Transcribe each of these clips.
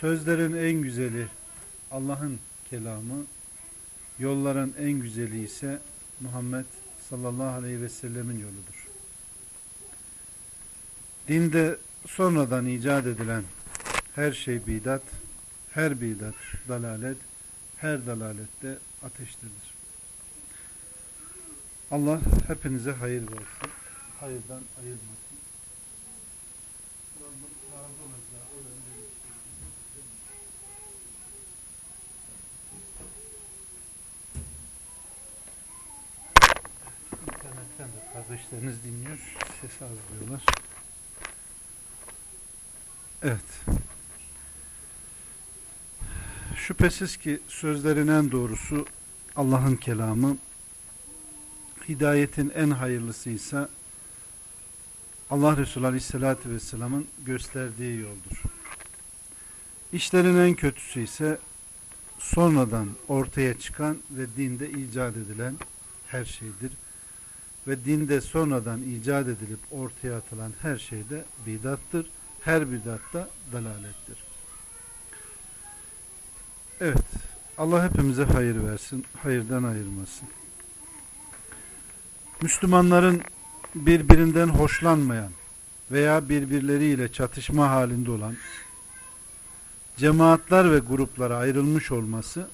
Sözlerin en güzeli Allah'ın kelamı, yolların en güzeli ise Muhammed sallallahu aleyhi ve sellemin yoludur. Dinde sonradan icat edilen her şey bidat, her bidat dalalet, her dalalette ateştedir. Allah hepinize hayır versin. Hayırdan ayırmasın. Kardeşleriniz dinliyor. Ses az diyorlar. Evet. Şüphesiz ki sözlerin en doğrusu Allah'ın kelamı, hidayetin en hayırlısı ise Allah Resulü Aleyhisselatü Vesselam'ın gösterdiği yoldur. İşlerin en kötüsü ise sonradan ortaya çıkan ve dinde icat edilen her şeydir. Ve dinde sonradan icat edilip ortaya atılan her şey de bidattır. Her bidat da dalalettir. Evet. Allah hepimize hayır versin. Hayırdan ayırmasın. Müslümanların birbirinden hoşlanmayan veya birbirleriyle çatışma halinde olan cemaatler ve gruplara ayrılmış olması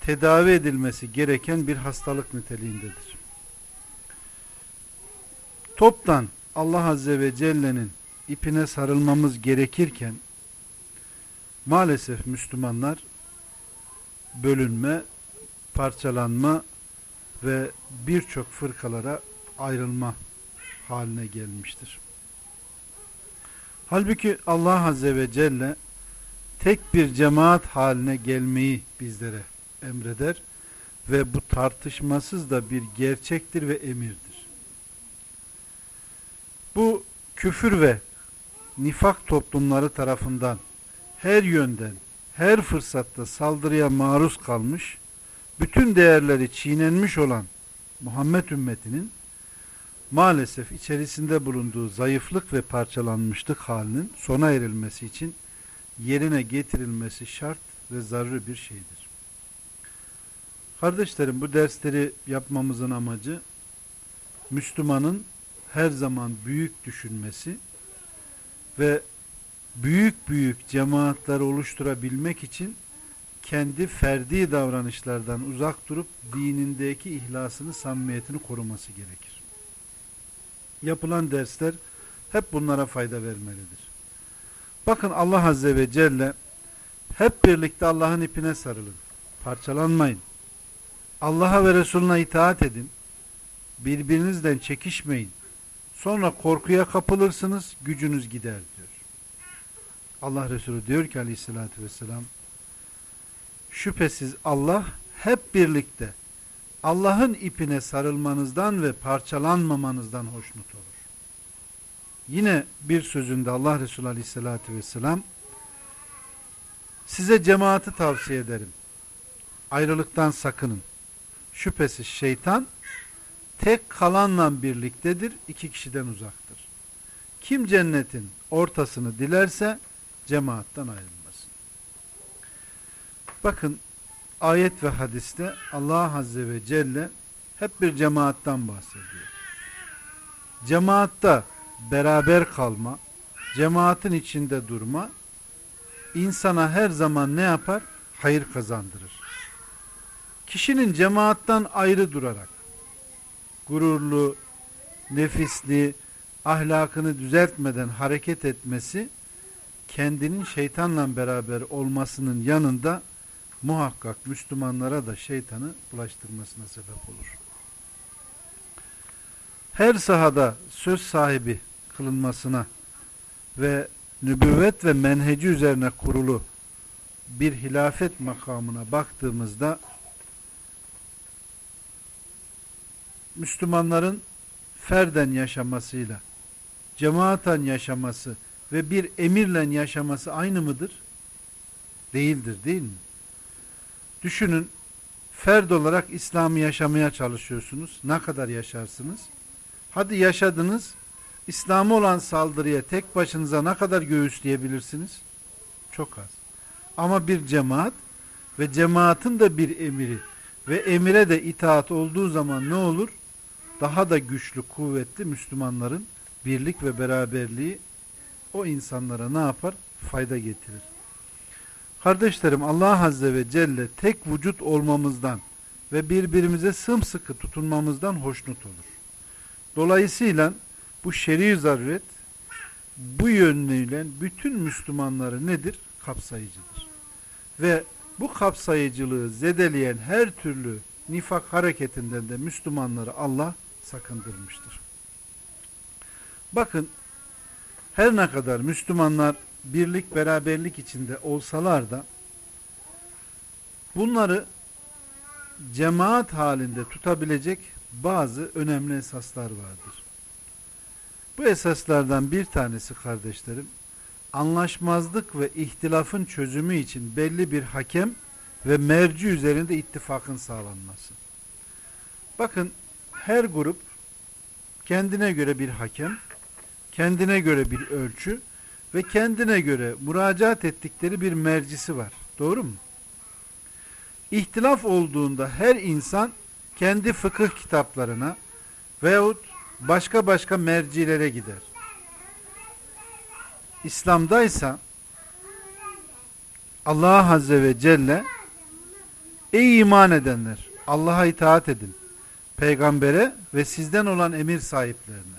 tedavi edilmesi gereken bir hastalık niteliğindedir. Toptan Allah Azze ve Celle'nin ipine sarılmamız gerekirken maalesef Müslümanlar bölünme, parçalanma ve birçok fırkalara ayrılma haline gelmiştir. Halbuki Allah Azze ve Celle tek bir cemaat haline gelmeyi bizlere emreder ve bu tartışmasız da bir gerçektir ve emirdir. Bu küfür ve nifak toplumları tarafından her yönden, her fırsatta saldırıya maruz kalmış, bütün değerleri çiğnenmiş olan Muhammed ümmetinin maalesef içerisinde bulunduğu zayıflık ve parçalanmışlık halinin sona erilmesi için yerine getirilmesi şart ve zaruri bir şeydir. Kardeşlerim bu dersleri yapmamızın amacı Müslümanın her zaman büyük düşünmesi ve büyük büyük cemaatler oluşturabilmek için kendi ferdi davranışlardan uzak durup dinindeki ihlasını, samimiyetini koruması gerekir. Yapılan dersler hep bunlara fayda vermelidir. Bakın Allah Azze ve Celle hep birlikte Allah'ın ipine sarılın. Parçalanmayın. Allah'a ve Resulüne itaat edin. Birbirinizden çekişmeyin. Sonra korkuya kapılırsınız, gücünüz gider diyor. Allah Resulü diyor ki aleyhissalatü vesselam şüphesiz Allah hep birlikte Allah'ın ipine sarılmanızdan ve parçalanmamanızdan hoşnut olur. Yine bir sözünde Allah Resulü Aleyhisselatü Vesselam size cemaati tavsiye ederim. Ayrılıktan sakının. Şüphesiz şeytan tek kalanla birliktedir, iki kişiden uzaktır. Kim cennetin ortasını dilerse cemaattan ayrılmasın. Bakın ayet ve hadiste Allah Azze ve Celle hep bir cemaattan bahsediyor. Cemaatta beraber kalma, cemaatin içinde durma insana her zaman ne yapar? Hayır kazandırır. Kişinin cemaattan ayrı durarak gururlu, nefisli, ahlakını düzeltmeden hareket etmesi kendinin şeytanla beraber olmasının yanında muhakkak Müslümanlara da şeytanı bulaştırmasına sebep olur. Her sahada söz sahibi kılınmasına ve nübüvvet ve menheci üzerine kurulu bir hilafet makamına baktığımızda Müslümanların ferden yaşamasıyla cemaaten yaşaması ve bir emirle yaşaması aynı mıdır? Değildir değil mi? Düşünün ferd olarak İslam'ı yaşamaya çalışıyorsunuz. Ne kadar yaşarsınız? Hadi yaşadınız. İslam'a olan saldırıya tek başınıza ne kadar göğüsleyebilirsiniz? Çok az. Ama bir cemaat ve cemaatin de bir emiri ve emire de itaat olduğu zaman ne olur? Daha da güçlü, kuvvetli Müslümanların birlik ve beraberliği o insanlara ne yapar? Fayda getirir. Kardeşlerim Allah Azze ve Celle tek vücut olmamızdan ve birbirimize sımsıkı tutunmamızdan hoşnut olur. Dolayısıyla bu şer'i zaruret bu yönüyle bütün Müslümanları nedir? Kapsayıcıdır. Ve bu kapsayıcılığı zedeleyen her türlü nifak hareketinden de Müslümanları Allah sakındırmıştır. Bakın her ne kadar Müslümanlar birlik beraberlik içinde olsalar da bunları cemaat halinde tutabilecek bazı önemli esaslar vardır. Bu esaslardan bir tanesi kardeşlerim anlaşmazlık ve ihtilafın çözümü için belli bir hakem ve merci üzerinde ittifakın sağlanması. Bakın her grup kendine göre bir hakem, kendine göre bir ölçü ve kendine göre müracaat ettikleri bir mercisi var. Doğru mu? İhtilaf olduğunda her insan kendi fıkıh kitaplarına veyahut başka başka mercilere gider. İslam'daysa Allah Azze ve Celle Ey iman edenler Allah'a itaat edin. Peygambere ve sizden olan emir sahiplerine.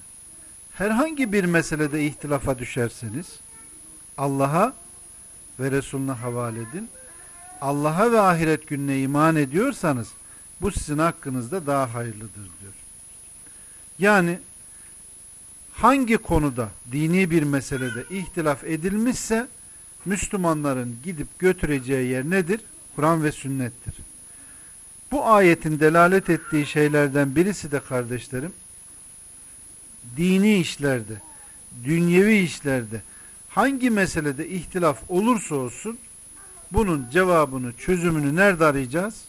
Herhangi bir meselede ihtilafa düşerseniz Allah'a ve Resulüne havale edin. Allah'a ve ahiret gününe iman ediyorsanız bu sizin hakkınızda daha hayırlıdır diyor. Yani hangi konuda dini bir meselede ihtilaf edilmişse Müslümanların gidip götüreceği yer nedir? Kur'an ve sünnettir. Bu ayetin delalet ettiği şeylerden birisi de kardeşlerim dini işlerde, dünyevi işlerde hangi meselede ihtilaf olursa olsun bunun cevabını, çözümünü nerede arayacağız?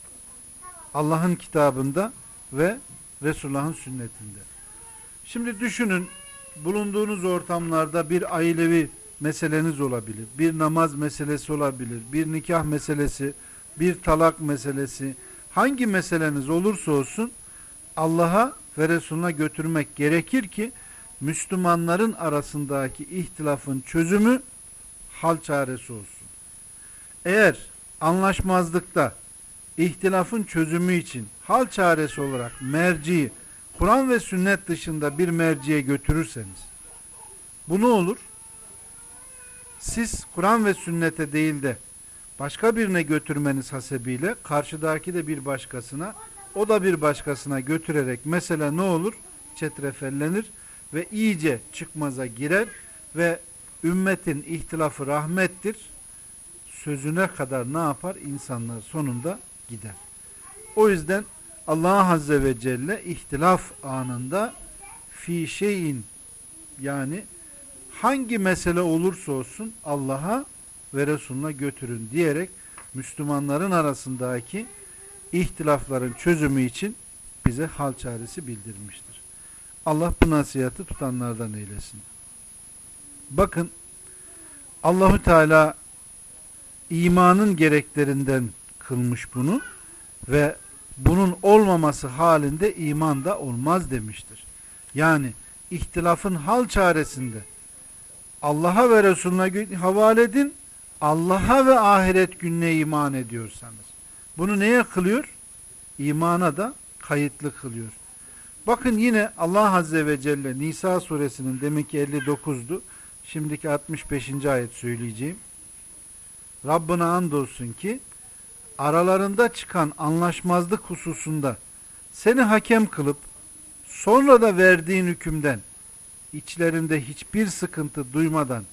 Allah'ın kitabında ve Resulullah'ın sünnetinde. Şimdi düşünün bulunduğunuz ortamlarda bir ailevi meseleniz olabilir. Bir namaz meselesi olabilir. Bir nikah meselesi, bir talak meselesi. Hangi meseleniz olursa olsun Allah'a ve Resulüne götürmek gerekir ki Müslümanların arasındaki ihtilafın çözümü hal çaresi olsun. Eğer anlaşmazlıkta ihtilafın çözümü için hal çaresi olarak merciyi Kur'an ve sünnet dışında bir merciye götürürseniz bu ne olur? Siz Kur'an ve sünnete değil de başka birine götürmeniz hasebiyle karşıdaki de bir başkasına o da bir başkasına götürerek mesele ne olur? Çetrefellenir ve iyice çıkmaza girer ve ümmetin ihtilafı rahmettir sözüne kadar ne yapar? İnsanlar sonunda gider. O yüzden Allah Azze ve Celle ihtilaf anında fi şeyin yani hangi mesele olursa olsun Allah'a ve Resulüne götürün diyerek Müslümanların arasındaki ihtilafların çözümü için bize hal çaresi bildirmiştir. Allah bu nasihatı tutanlardan eylesin. Bakın Allahü Teala imanın gereklerinden kılmış bunu ve bunun olmaması halinde iman da olmaz demiştir. Yani ihtilafın hal çaresinde Allah'a ve Resulüne havale edin, Allah'a ve ahiret gününe iman ediyorsanız. Bunu neye kılıyor? İmana da kayıtlı kılıyor. Bakın yine Allah Azze ve Celle Nisa suresinin demek ki 59'du. Şimdiki 65. ayet söyleyeceğim. Rabbına andolsun ki aralarında çıkan anlaşmazlık hususunda seni hakem kılıp sonra da verdiğin hükümden içlerinde hiçbir sıkıntı duymadan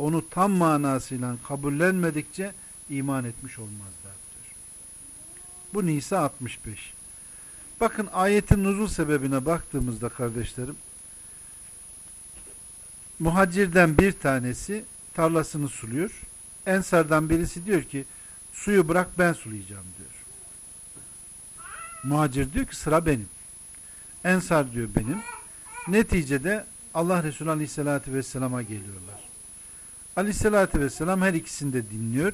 onu tam manasıyla kabullenmedikçe iman etmiş olmazlar diyor. Bu Nisa 65. Bakın ayetin nuzul sebebine baktığımızda kardeşlerim muhacirden bir tanesi tarlasını suluyor. Ensardan birisi diyor ki suyu bırak ben sulayacağım diyor. Muhacir diyor ki sıra benim. Ensar diyor benim. Neticede Allah Resulü Aleyhisselatü Vesselam'a geliyorlar. Aleyhisselatü Vesselam her ikisini de dinliyor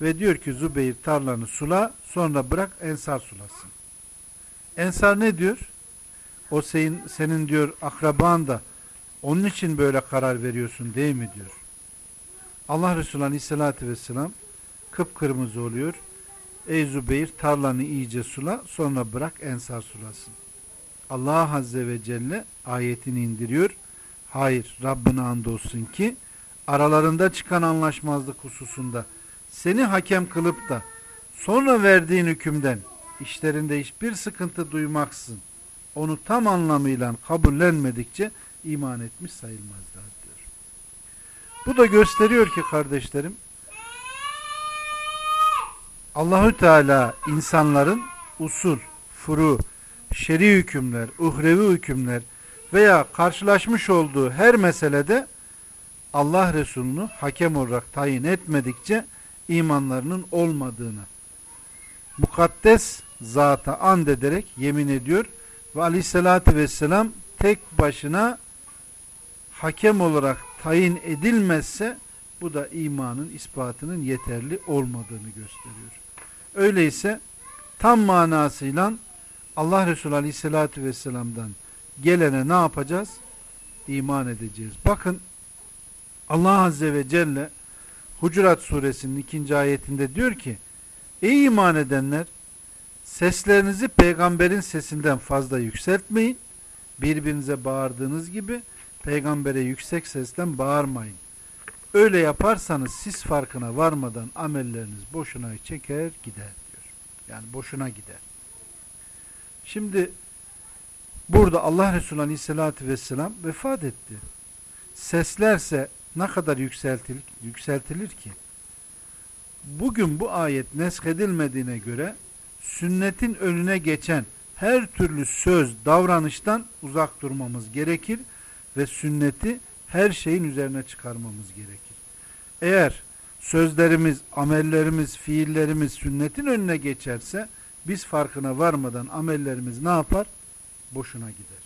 ve diyor ki Zübeyir tarlanı sula sonra bırak Ensar sulasın. Ensar ne diyor? O senin, senin diyor akraban da onun için böyle karar veriyorsun değil mi diyor. Allah Resulü Aleyhisselatü Vesselam kıpkırmızı oluyor. Ey Zübeyir tarlanı iyice sula sonra bırak Ensar sulasın. Allah Azze ve Celle ayetini indiriyor. Hayır Rabbine andolsun ki aralarında çıkan anlaşmazlık hususunda seni hakem kılıp da sonra verdiğin hükümden işlerinde hiçbir sıkıntı duymaksızın onu tam anlamıyla kabullenmedikçe iman etmiş sayılmazlar diyor. Bu da gösteriyor ki kardeşlerim Allahü Teala insanların usul, furu, şer'i hükümler, uhrevi hükümler veya karşılaşmış olduğu her meselede Allah Resulü'nü hakem olarak tayin etmedikçe imanlarının olmadığını mukaddes zata and ederek yemin ediyor ve aleyhissalatü vesselam tek başına hakem olarak tayin edilmezse bu da imanın ispatının yeterli olmadığını gösteriyor. Öyleyse tam manasıyla Allah Resulü Aleyhisselatü Vesselam'dan gelene ne yapacağız? İman edeceğiz. Bakın Allah Azze ve Celle Hucurat suresinin ikinci ayetinde diyor ki Ey iman edenler seslerinizi peygamberin sesinden fazla yükseltmeyin. Birbirinize bağırdığınız gibi peygambere yüksek sesten bağırmayın. Öyle yaparsanız siz farkına varmadan amelleriniz boşuna çeker gider diyor. Yani boşuna gider. Şimdi burada Allah Resulü Aleyhisselatü Vesselam vefat etti. Seslerse ne kadar yükseltilir, yükseltilir ki? Bugün bu ayet neskedilmediğine göre sünnetin önüne geçen her türlü söz, davranıştan uzak durmamız gerekir ve sünneti her şeyin üzerine çıkarmamız gerekir. Eğer sözlerimiz, amellerimiz, fiillerimiz sünnetin önüne geçerse biz farkına varmadan amellerimiz ne yapar? Boşuna gider.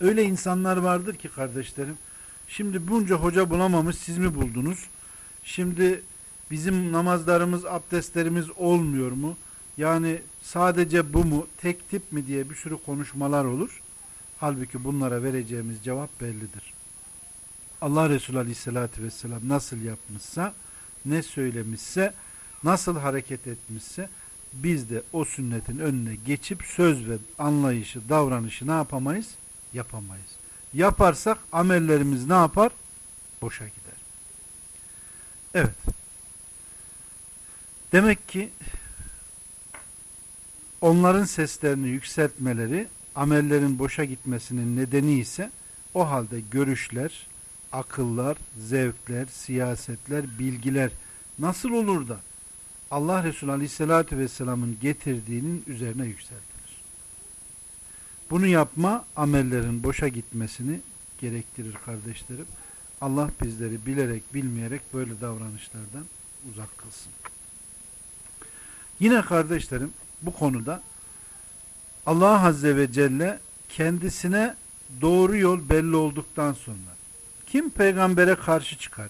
Öyle insanlar vardır ki kardeşlerim, şimdi bunca hoca bulamamış siz mi buldunuz? Şimdi bizim namazlarımız, abdestlerimiz olmuyor mu? Yani sadece bu mu, tek tip mi diye bir sürü konuşmalar olur. Halbuki bunlara vereceğimiz cevap bellidir. Allah Resulü Aleyhisselatü Vesselam nasıl yapmışsa, ne söylemişse, nasıl hareket etmişse, biz de o sünnetin önüne geçip söz ve anlayışı, davranışı ne yapamayız? Yapamayız. Yaparsak amellerimiz ne yapar? Boşa gider. Evet. Demek ki onların seslerini yükseltmeleri amellerin boşa gitmesinin nedeni ise o halde görüşler, akıllar, zevkler, siyasetler, bilgiler nasıl olur da Allah Resulü Aleyhisselatü Vesselam'ın getirdiğinin üzerine yükseltilir. Bunu yapma amellerin boşa gitmesini gerektirir kardeşlerim. Allah bizleri bilerek bilmeyerek böyle davranışlardan uzak kılsın. Yine kardeşlerim bu konuda Allah Azze ve Celle kendisine doğru yol belli olduktan sonra kim peygambere karşı çıkar,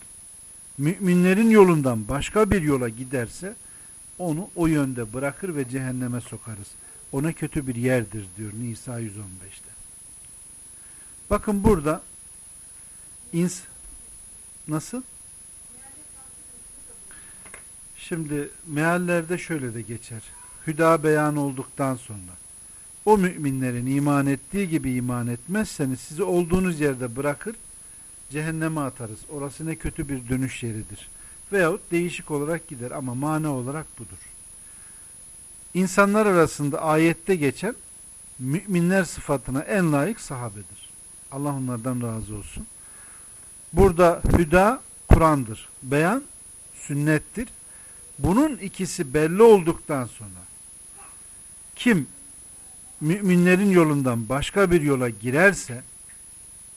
müminlerin yolundan başka bir yola giderse onu o yönde bırakır ve cehenneme sokarız. Ona kötü bir yerdir diyor Nisa 115'te. Bakın burada ins nasıl? Şimdi meallerde şöyle de geçer. Hüda beyan olduktan sonra o müminlerin iman ettiği gibi iman etmezseniz sizi olduğunuz yerde bırakır cehenneme atarız. Orası ne kötü bir dönüş yeridir. Veyahut değişik olarak gider ama mana olarak budur. İnsanlar arasında ayette geçen müminler sıfatına en layık sahabedir. Allah onlardan razı olsun. Burada hüda Kur'an'dır. Beyan sünnettir. Bunun ikisi belli olduktan sonra kim müminlerin yolundan başka bir yola girerse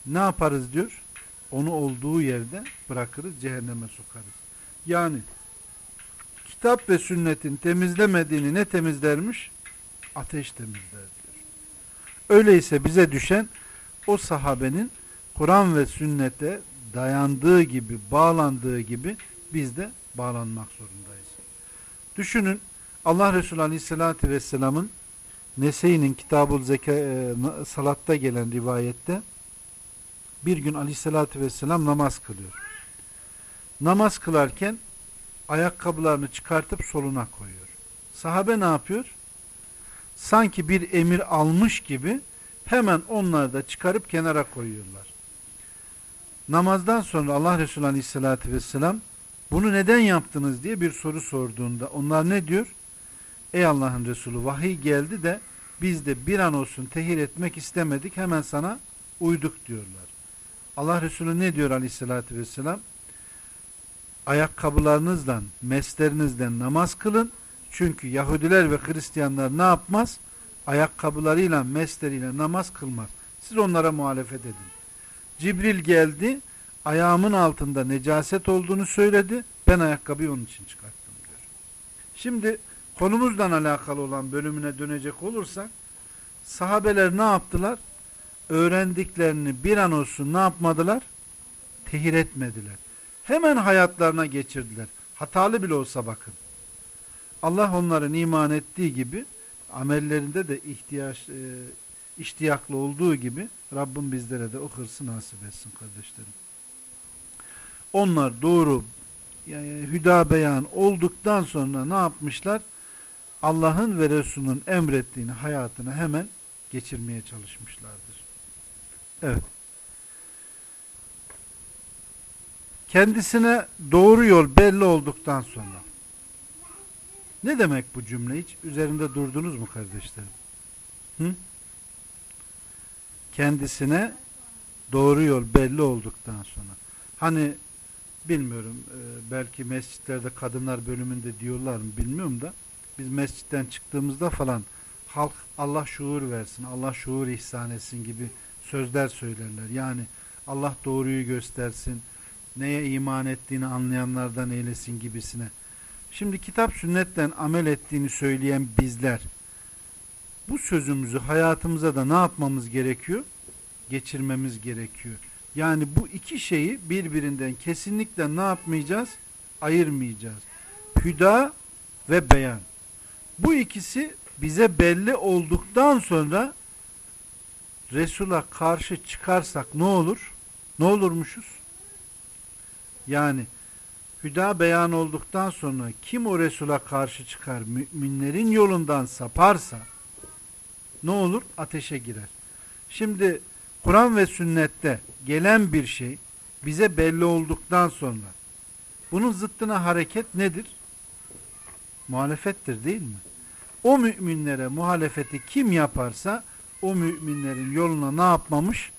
ne yaparız diyor? Onu olduğu yerde bırakırız, cehenneme sokarız. Yani kitap ve sünnetin temizlemediğini ne temizlermiş? Ateş temizler diyor. Öyleyse bize düşen o sahabenin Kur'an ve sünnete dayandığı gibi, bağlandığı gibi biz de bağlanmak zorundayız. Düşünün Allah Resulü Aleyhisselatü Vesselam'ın Nese'nin Kitabul Zeka e, Salat'ta gelen rivayette bir gün Aleyhisselatü Vesselam namaz kılıyor. Namaz kılarken ayakkabılarını çıkartıp soluna koyuyor. Sahabe ne yapıyor? Sanki bir emir almış gibi hemen onları da çıkarıp kenara koyuyorlar. Namazdan sonra Allah Resulü Aleyhisselatü Vesselam bunu neden yaptınız diye bir soru sorduğunda onlar ne diyor? Ey Allah'ın Resulü vahiy geldi de biz de bir an olsun tehir etmek istemedik hemen sana uyduk diyorlar. Allah Resulü ne diyor aleyhissalatü vesselam? Ayakkabılarınızdan, meslerinizden namaz kılın. Çünkü Yahudiler ve Hristiyanlar ne yapmaz? Ayakkabılarıyla, mesleriyle namaz kılmaz. Siz onlara muhalefet edin. Cibril geldi, ayağımın altında necaset olduğunu söyledi. Ben ayakkabıyı onun için çıkarttım diyor. Şimdi konumuzdan alakalı olan bölümüne dönecek olursak sahabeler ne yaptılar? Öğrendiklerini bir an olsun ne yapmadılar? Tehir etmediler. Hemen hayatlarına geçirdiler. Hatalı bile olsa bakın. Allah onların iman ettiği gibi amellerinde de ihtiyaç e, iştiyaklı olduğu gibi Rabbim bizlere de o hırsı nasip etsin kardeşlerim. Onlar doğru yani hüda beyan olduktan sonra ne yapmışlar? Allah'ın ve Resul'ün emrettiğini hayatına hemen geçirmeye çalışmışlardır. Evet. Kendisine doğru yol belli olduktan sonra ne demek bu cümle hiç? Üzerinde durdunuz mu kardeşlerim? Hı? Kendisine doğru yol belli olduktan sonra. Hani bilmiyorum e, belki mescitlerde kadınlar bölümünde diyorlar mı bilmiyorum da biz mescitten çıktığımızda falan halk Allah şuur versin, Allah şuur ihsan etsin gibi sözler söylerler. Yani Allah doğruyu göstersin, neye iman ettiğini anlayanlardan eylesin gibisine. Şimdi kitap sünnetten amel ettiğini söyleyen bizler bu sözümüzü hayatımıza da ne yapmamız gerekiyor? Geçirmemiz gerekiyor. Yani bu iki şeyi birbirinden kesinlikle ne yapmayacağız? Ayırmayacağız. Hüda ve beyan. Bu ikisi bize belli olduktan sonra Resul'a karşı çıkarsak ne olur? Ne olurmuşuz? Yani hüda beyan olduktan sonra kim o Resul'a karşı çıkar müminlerin yolundan saparsa ne olur? Ateşe girer. Şimdi Kur'an ve sünnette gelen bir şey bize belli olduktan sonra bunun zıttına hareket nedir? Muhalefettir değil mi? O müminlere muhalefeti kim yaparsa o müminlerin yoluna ne yapmamış?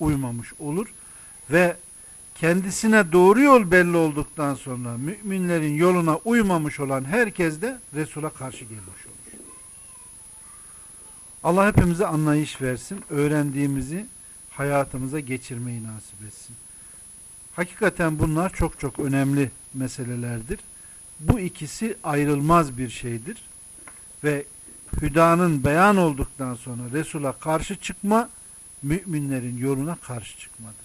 Uymamış olur. Ve kendisine doğru yol belli olduktan sonra müminlerin yoluna uymamış olan herkes de Resul'a karşı gelmiş olur. Allah hepimize anlayış versin. Öğrendiğimizi hayatımıza geçirmeyi nasip etsin. Hakikaten bunlar çok çok önemli meselelerdir. Bu ikisi ayrılmaz bir şeydir. Ve hüdanın beyan olduktan sonra Resul'a karşı çıkma, müminlerin yoluna karşı çıkmadır.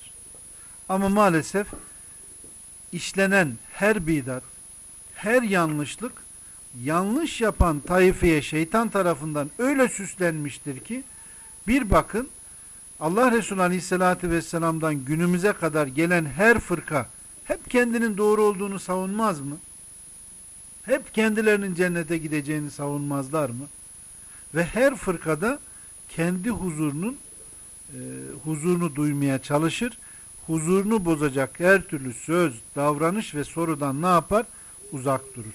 Ama maalesef işlenen her bidat, her yanlışlık yanlış yapan taifeye şeytan tarafından öyle süslenmiştir ki bir bakın Allah Resulü Aleyhisselatü Vesselam'dan günümüze kadar gelen her fırka hep kendinin doğru olduğunu savunmaz mı? Hep kendilerinin cennete gideceğini savunmazlar mı? Ve her fırkada kendi huzurunun e, huzurunu duymaya çalışır. Huzurunu bozacak her türlü söz, davranış ve sorudan ne yapar? Uzak durur.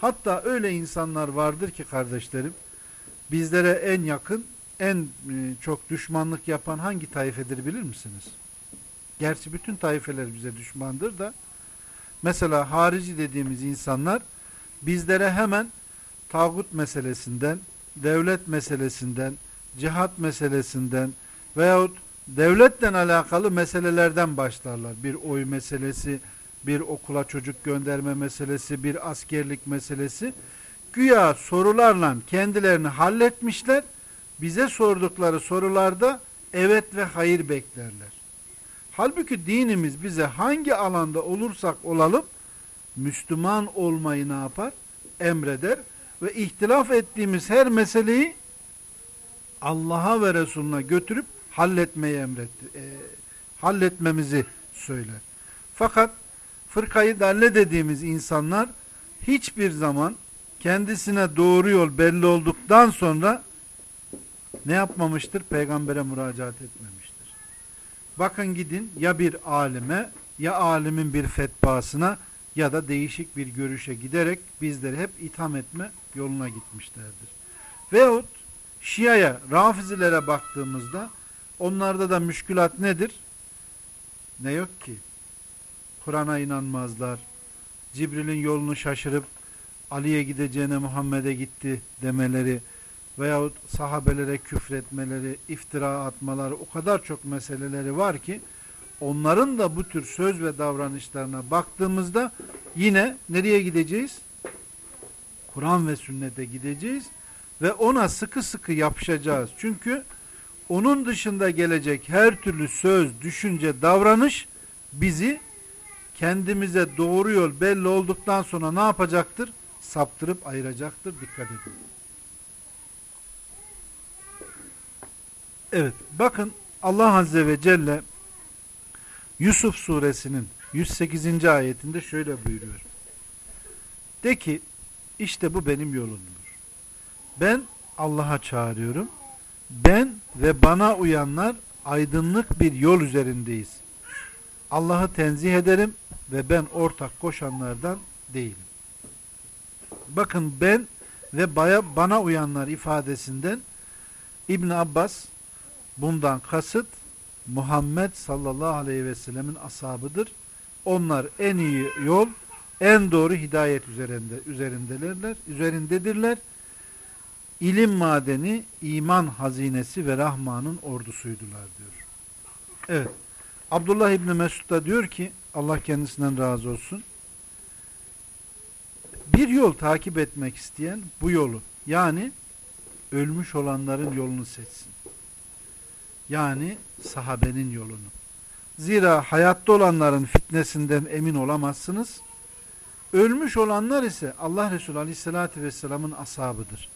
Hatta öyle insanlar vardır ki kardeşlerim, bizlere en yakın, en e, çok düşmanlık yapan hangi taifedir bilir misiniz? Gerçi bütün taifeler bize düşmandır da Mesela harici dediğimiz insanlar bizlere hemen tağut meselesinden, devlet meselesinden, cihat meselesinden veyahut devletle alakalı meselelerden başlarlar. Bir oy meselesi, bir okula çocuk gönderme meselesi, bir askerlik meselesi. Güya sorularla kendilerini halletmişler. Bize sordukları sorularda evet ve hayır beklerler. Halbuki dinimiz bize hangi alanda olursak olalım Müslüman olmayı ne yapar? Emreder ve ihtilaf ettiğimiz her meseleyi Allah'a ve Resulüne götürüp halletmeyi emretti. E, halletmemizi söyler. Fakat fırkayı dalle dediğimiz insanlar hiçbir zaman kendisine doğru yol belli olduktan sonra ne yapmamıştır? Peygambere müracaat etmemiştir. Bakın gidin ya bir alime ya alimin bir fetvasına ya da değişik bir görüşe giderek bizleri hep itham etme yoluna gitmişlerdir. Veyahut Şia'ya, Rafizilere baktığımızda onlarda da müşkülat nedir? Ne yok ki? Kur'an'a inanmazlar. Cibril'in yolunu şaşırıp Ali'ye gideceğine Muhammed'e gitti demeleri veyahut sahabelere küfretmeleri, iftira atmaları o kadar çok meseleleri var ki onların da bu tür söz ve davranışlarına baktığımızda yine nereye gideceğiz? Kur'an ve sünnete gideceğiz ve ona sıkı sıkı yapışacağız. Çünkü onun dışında gelecek her türlü söz, düşünce, davranış bizi kendimize doğru yol belli olduktan sonra ne yapacaktır? Saptırıp ayıracaktır. Dikkat edin. Evet. Bakın Allah Azze ve Celle Yusuf suresinin 108. ayetinde şöyle buyuruyor. De ki işte bu benim yolumdur. Ben Allah'a çağırıyorum. Ben ve bana uyanlar aydınlık bir yol üzerindeyiz. Allah'ı tenzih ederim ve ben ortak koşanlardan değilim. Bakın ben ve bana uyanlar ifadesinden İbn Abbas bundan kasıt Muhammed sallallahu aleyhi ve sellemin ashabıdır. Onlar en iyi yol, en doğru hidayet üzerinde üzerindelerler, üzerindedirler. İlim madeni, iman hazinesi ve Rahman'ın ordusuydular diyor. Evet. Abdullah İbni Mesud da diyor ki Allah kendisinden razı olsun. Bir yol takip etmek isteyen bu yolu yani ölmüş olanların yolunu seçsin. Yani sahabenin yolunu. Zira hayatta olanların fitnesinden emin olamazsınız. Ölmüş olanlar ise Allah Resulü Aleyhisselatü Vesselam'ın ashabıdır.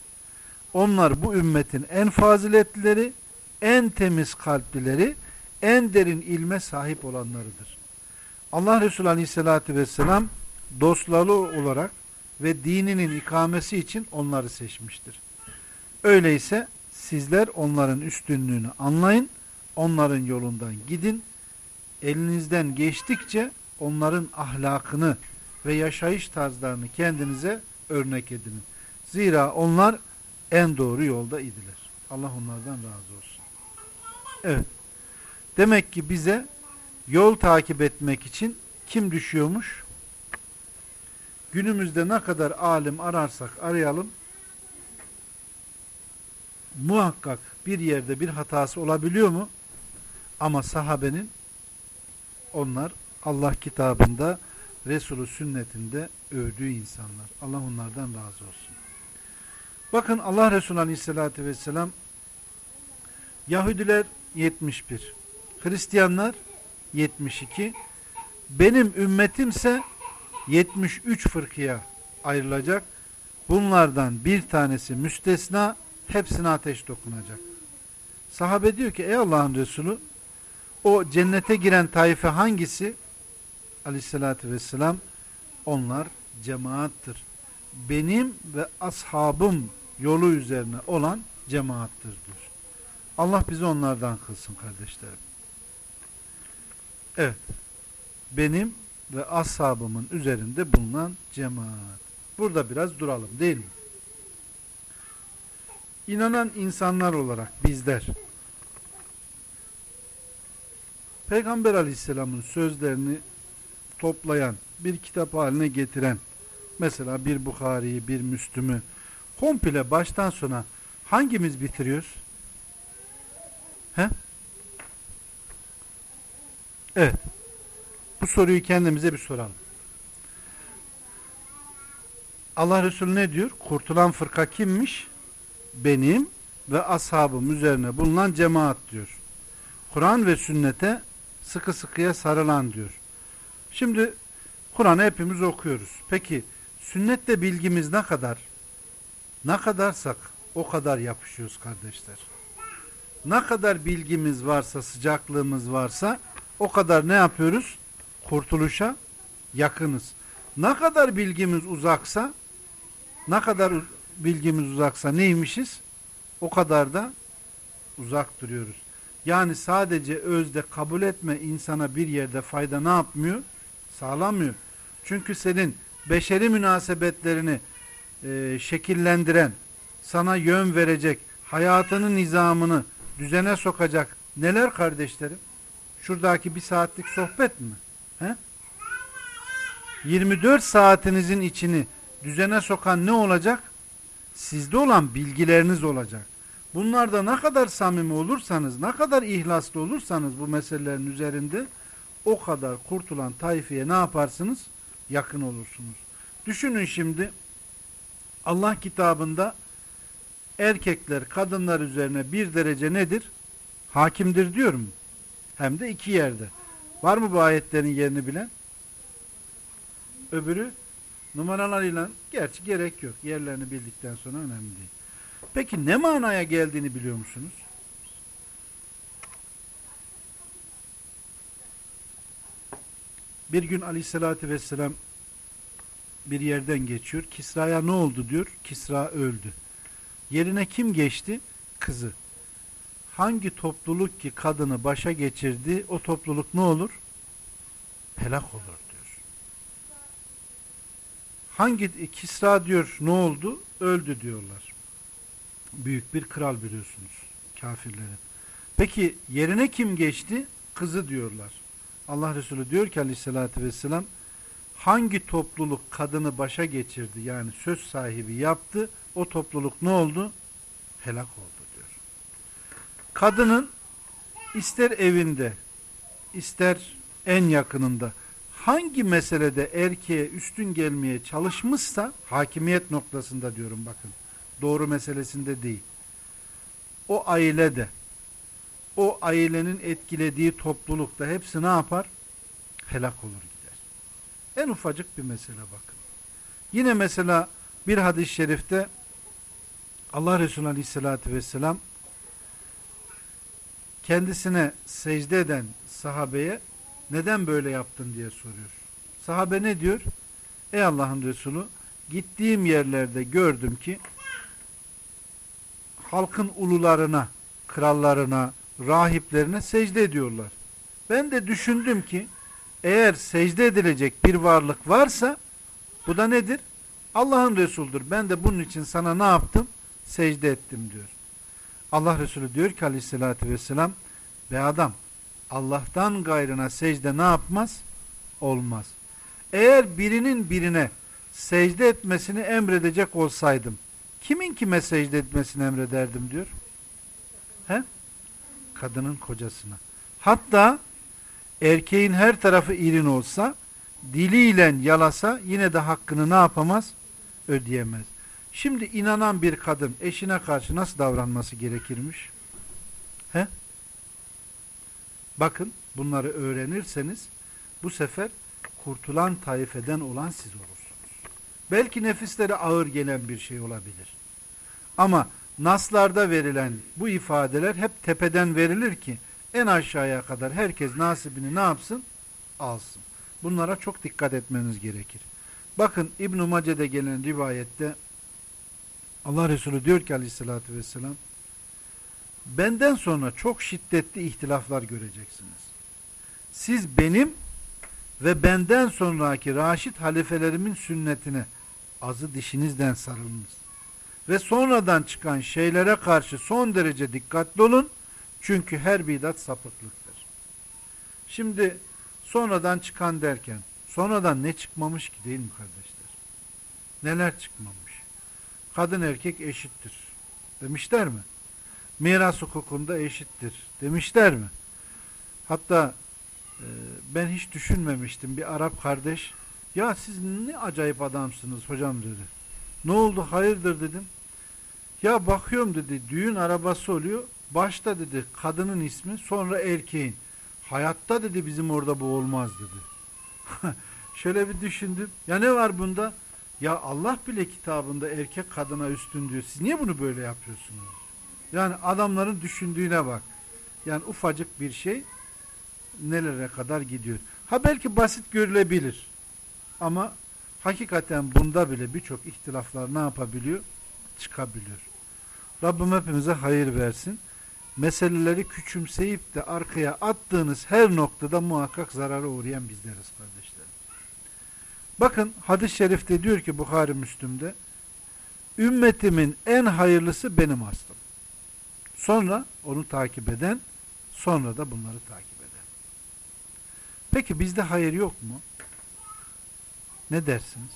Onlar bu ümmetin en faziletlileri, en temiz kalplileri, en derin ilme sahip olanlarıdır. Allah Resulü Aleyhisselatü Vesselam dostları olarak ve dininin ikamesi için onları seçmiştir. Öyleyse sizler onların üstünlüğünü anlayın, onların yolundan gidin, elinizden geçtikçe onların ahlakını ve yaşayış tarzlarını kendinize örnek edinin. Zira onlar en doğru yolda idiler. Allah onlardan razı olsun. Evet. Demek ki bize yol takip etmek için kim düşüyormuş? Günümüzde ne kadar alim ararsak arayalım muhakkak bir yerde bir hatası olabiliyor mu? Ama sahabenin onlar Allah kitabında Resulü sünnetinde övdüğü insanlar. Allah onlardan razı olsun. Bakın Allah Resulü Aleyhisselatü Vesselam Yahudiler 71 Hristiyanlar 72 benim ümmetimse 73 fırkıya ayrılacak. Bunlardan bir tanesi müstesna hepsine ateş dokunacak. Sahabe diyor ki ey Allah'ın Resulü o cennete giren taife hangisi? Aleyhissalatü vesselam onlar cemaattır. Benim ve ashabım yolu üzerine olan cemaattır diyor. Allah bizi onlardan kılsın kardeşlerim. Evet. Benim ve ashabımın üzerinde bulunan cemaat. Burada biraz duralım değil mi? İnanan insanlar olarak bizler Peygamber aleyhisselamın sözlerini toplayan bir kitap haline getiren mesela bir Bukhari'yi, bir Müslüm'ü komple baştan sona hangimiz bitiriyoruz? He? Evet. Bu soruyu kendimize bir soralım. Allah Resulü ne diyor? Kurtulan fırka kimmiş? Benim ve ashabım üzerine bulunan cemaat diyor. Kur'an ve sünnete sıkı sıkıya sarılan diyor. Şimdi Kur'an'ı hepimiz okuyoruz. Peki sünnette bilgimiz ne kadar? Ne kadarsak o kadar yapışıyoruz kardeşler. Ne kadar bilgimiz varsa, sıcaklığımız varsa o kadar ne yapıyoruz? Kurtuluşa yakınız. Ne kadar bilgimiz uzaksa ne kadar bilgimiz uzaksa neymişiz? O kadar da uzak duruyoruz. Yani sadece özde kabul etme insana bir yerde fayda ne yapmıyor? Sağlamıyor. Çünkü senin beşeri münasebetlerini e, şekillendiren, sana yön verecek, hayatının nizamını düzene sokacak neler kardeşlerim? Şuradaki bir saatlik sohbet mi? He? 24 saatinizin içini düzene sokan ne olacak? Sizde olan bilgileriniz olacak. Bunlarda ne kadar samimi olursanız, ne kadar ihlaslı olursanız bu meselelerin üzerinde o kadar kurtulan tayfeye ne yaparsınız? Yakın olursunuz. Düşünün şimdi Allah kitabında erkekler kadınlar üzerine bir derece nedir? Hakimdir diyorum. Hem de iki yerde. Var mı bu ayetlerin yerini bilen? Öbürü numaralarıyla gerçi gerek yok. Yerlerini bildikten sonra önemli değil. Peki ne manaya geldiğini biliyor musunuz? Bir gün aleyhissalatü vesselam bir yerden geçiyor. Kisra'ya ne oldu diyor. Kisra öldü. Yerine kim geçti? Kızı. Hangi topluluk ki kadını başa geçirdi o topluluk ne olur? Helak olur diyor. Hangi Kisra diyor ne oldu? Öldü diyorlar. Büyük bir kral biliyorsunuz kafirlerin. Peki yerine kim geçti? Kızı diyorlar. Allah Resulü diyor ki aleyhissalatü vesselam hangi topluluk kadını başa geçirdi yani söz sahibi yaptı o topluluk ne oldu? Helak oldu diyor. Kadının ister evinde ister en yakınında hangi meselede erkeğe üstün gelmeye çalışmışsa hakimiyet noktasında diyorum bakın doğru meselesinde değil. O ailede o ailenin etkilediği toplulukta hepsi ne yapar? Helak olur. En ufacık bir mesele bakın. Yine mesela bir hadis-i şerifte Allah Resulü Aleyhisselatü Vesselam kendisine secde eden sahabeye neden böyle yaptın diye soruyor. Sahabe ne diyor? Ey Allah'ın Resulü gittiğim yerlerde gördüm ki halkın ulularına, krallarına, rahiplerine secde ediyorlar. Ben de düşündüm ki eğer secde edilecek bir varlık varsa bu da nedir? Allah'ın Resulüdür. Ben de bunun için sana ne yaptım? Secde ettim diyor. Allah Resulü diyor ki aleyhissalatü vesselam be adam Allah'tan gayrına secde ne yapmaz? Olmaz. Eğer birinin birine secde etmesini emredecek olsaydım kimin kime secde etmesini emrederdim diyor. He? Kadının kocasına. Hatta erkeğin her tarafı irin olsa diliyle yalasa yine de hakkını ne yapamaz? Ödeyemez. Şimdi inanan bir kadın eşine karşı nasıl davranması gerekirmiş? He? Bakın bunları öğrenirseniz bu sefer kurtulan taifeden olan siz olursunuz. Belki nefislere ağır gelen bir şey olabilir. Ama naslarda verilen bu ifadeler hep tepeden verilir ki en aşağıya kadar herkes nasibini ne yapsın? Alsın. Bunlara çok dikkat etmeniz gerekir. Bakın İbn-i Mace'de gelen rivayette Allah Resulü diyor ki aleyhissalatü vesselam benden sonra çok şiddetli ihtilaflar göreceksiniz. Siz benim ve benden sonraki raşit halifelerimin sünnetine azı dişinizden sarılınız. Ve sonradan çıkan şeylere karşı son derece dikkatli olun. Çünkü her bidat sapıklıktır. Şimdi sonradan çıkan derken Sonradan ne çıkmamış ki değil mi kardeşler? Neler çıkmamış? Kadın erkek eşittir. Demişler mi? Miras hukukunda eşittir. Demişler mi? Hatta e, ben hiç düşünmemiştim. Bir Arap kardeş ya siz ne acayip adamsınız hocam dedi. Ne oldu hayırdır dedim. Ya bakıyorum dedi düğün arabası oluyor. Başta dedi kadının ismi sonra erkeğin. Hayatta dedi bizim orada bu olmaz dedi. Şöyle bir düşündüm. Ya ne var bunda? Ya Allah bile kitabında erkek kadına üstün diyor. Siz niye bunu böyle yapıyorsunuz? Yani adamların düşündüğüne bak. Yani ufacık bir şey nelere kadar gidiyor. Ha belki basit görülebilir. Ama hakikaten bunda bile birçok ihtilaflar ne yapabiliyor? Çıkabiliyor. Rabbim hepimize hayır versin. Meseleleri küçümseyip de arkaya attığınız her noktada muhakkak zarara uğrayan bizleriz kardeşlerim. Bakın hadis-i şerifte diyor ki Bukhari Müslüm'de ümmetimin en hayırlısı benim aslım. Sonra onu takip eden, sonra da bunları takip eden. Peki bizde hayır yok mu? Ne dersiniz?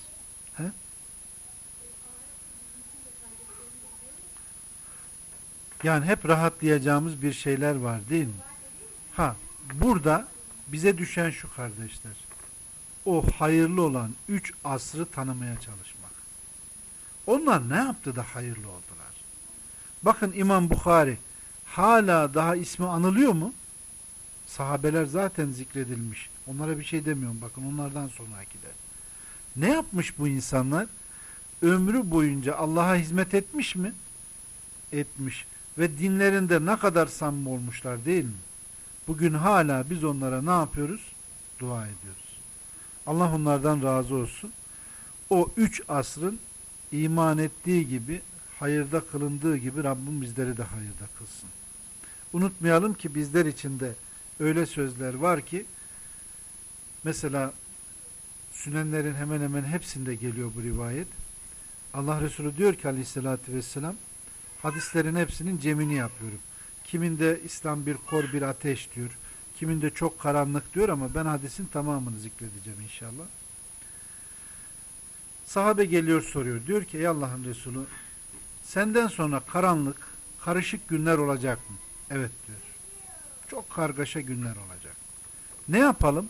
Yani hep rahatlayacağımız bir şeyler var değil mi? Ha, burada bize düşen şu kardeşler. O hayırlı olan üç asrı tanımaya çalışmak. Onlar ne yaptı da hayırlı oldular? Bakın İmam Bukhari hala daha ismi anılıyor mu? Sahabeler zaten zikredilmiş. Onlara bir şey demiyorum bakın onlardan sonrakiler. Ne yapmış bu insanlar? Ömrü boyunca Allah'a hizmet etmiş mi? Etmiş. Ve dinlerinde ne kadar samimi olmuşlar değil mi? Bugün hala biz onlara ne yapıyoruz? Dua ediyoruz. Allah onlardan razı olsun. O üç asrın iman ettiği gibi, hayırda kılındığı gibi Rabbim bizleri de hayırda kılsın. Unutmayalım ki bizler içinde öyle sözler var ki mesela Sünenlerin hemen hemen hepsinde geliyor bu rivayet. Allah Resulü diyor ki aleyhissalatü vesselam hadislerin hepsinin cemini yapıyorum. Kiminde İslam bir kor bir ateş diyor. Kiminde çok karanlık diyor ama ben hadisin tamamını zikredeceğim inşallah. Sahabe geliyor soruyor. Diyor ki ey Allah'ın Resulü senden sonra karanlık, karışık günler olacak mı? Evet diyor. Çok kargaşa günler olacak. Ne yapalım?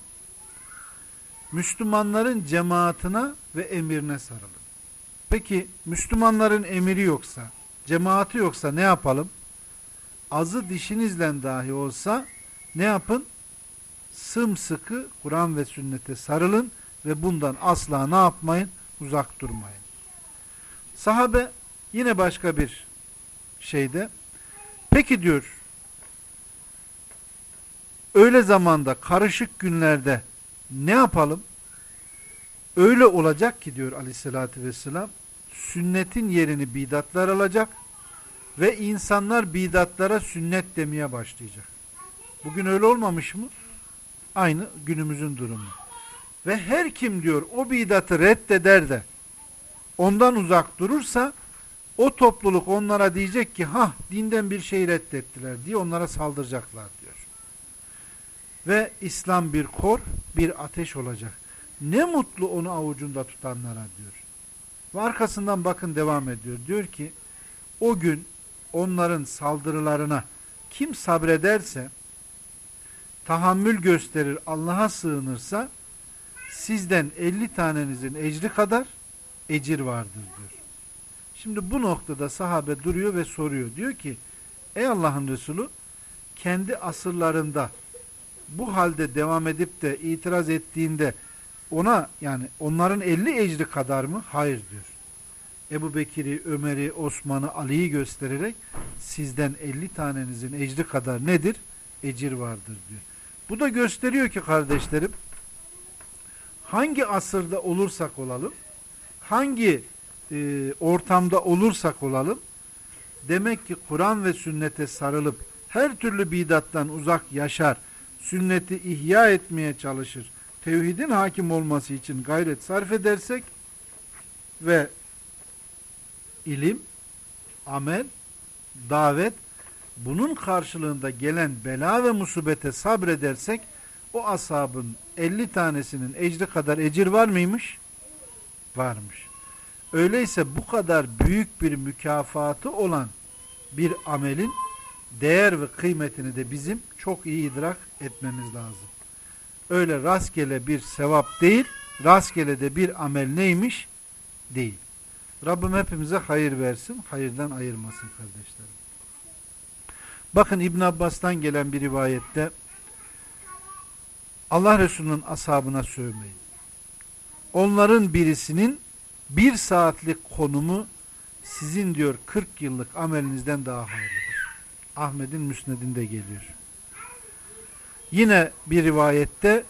Müslümanların cemaatine ve emirine sarılın. Peki Müslümanların emiri yoksa, cemaati yoksa ne yapalım? Azı dişinizle dahi olsa ne yapın? Sımsıkı Kur'an ve sünnete sarılın ve bundan asla ne yapmayın? Uzak durmayın. Sahabe yine başka bir şeyde peki diyor öyle zamanda karışık günlerde ne yapalım? Öyle olacak ki diyor aleyhissalatü vesselam sünnetin yerini bidatlar alacak ve insanlar bidatlara sünnet demeye başlayacak. Bugün öyle olmamış mı? Aynı günümüzün durumu. Ve her kim diyor o bidatı reddeder de ondan uzak durursa o topluluk onlara diyecek ki ha dinden bir şey reddettiler diye onlara saldıracaklar diyor. Ve İslam bir kor, bir ateş olacak. Ne mutlu onu avucunda tutanlara diyor. Ve arkasından bakın devam ediyor. Diyor ki o gün onların saldırılarına kim sabrederse tahammül gösterir Allah'a sığınırsa sizden 50 tanenizin ecri kadar ecir vardır diyor. Şimdi bu noktada sahabe duruyor ve soruyor. Diyor ki ey Allah'ın Resulü kendi asırlarında bu halde devam edip de itiraz ettiğinde ona yani onların 50 ecri kadar mı? Hayır diyor. Ebu Bekir'i, Ömer'i, Osman'ı, Ali'yi göstererek sizden 50 tanenizin ecri kadar nedir? Ecir vardır diyor. Bu da gösteriyor ki kardeşlerim hangi asırda olursak olalım hangi e, ortamda olursak olalım demek ki Kur'an ve sünnete sarılıp her türlü bidattan uzak yaşar sünneti ihya etmeye çalışır, tevhidin hakim olması için gayret sarf edersek ve ilim, amel, davet bunun karşılığında gelen bela ve musibete sabredersek o ashabın 50 tanesinin ecri kadar ecir var mıymış? Varmış. Öyleyse bu kadar büyük bir mükafatı olan bir amelin değer ve kıymetini de bizim çok iyi idrak etmemiz lazım. Öyle rastgele bir sevap değil, rastgele de bir amel neymiş? Değil. Rabbim hepimize hayır versin, hayırdan ayırmasın kardeşlerim. Bakın İbn Abbas'tan gelen bir rivayette Allah Resulü'nün ashabına sövmeyin. Onların birisinin bir saatlik konumu sizin diyor 40 yıllık amelinizden daha hayırlıdır. Ahmet'in müsnedinde geliyor. Yine bir rivayette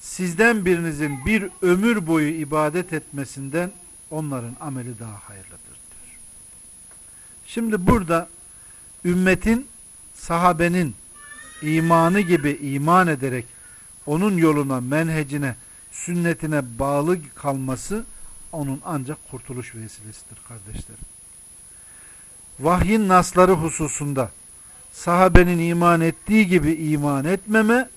sizden birinizin bir ömür boyu ibadet etmesinden onların ameli daha hayırlıdır diyor. Şimdi burada ümmetin sahabenin imanı gibi iman ederek onun yoluna, menhecine, sünnetine bağlı kalması onun ancak kurtuluş vesilesidir kardeşlerim. Vahyin nasları hususunda sahabenin iman ettiği gibi iman etmeme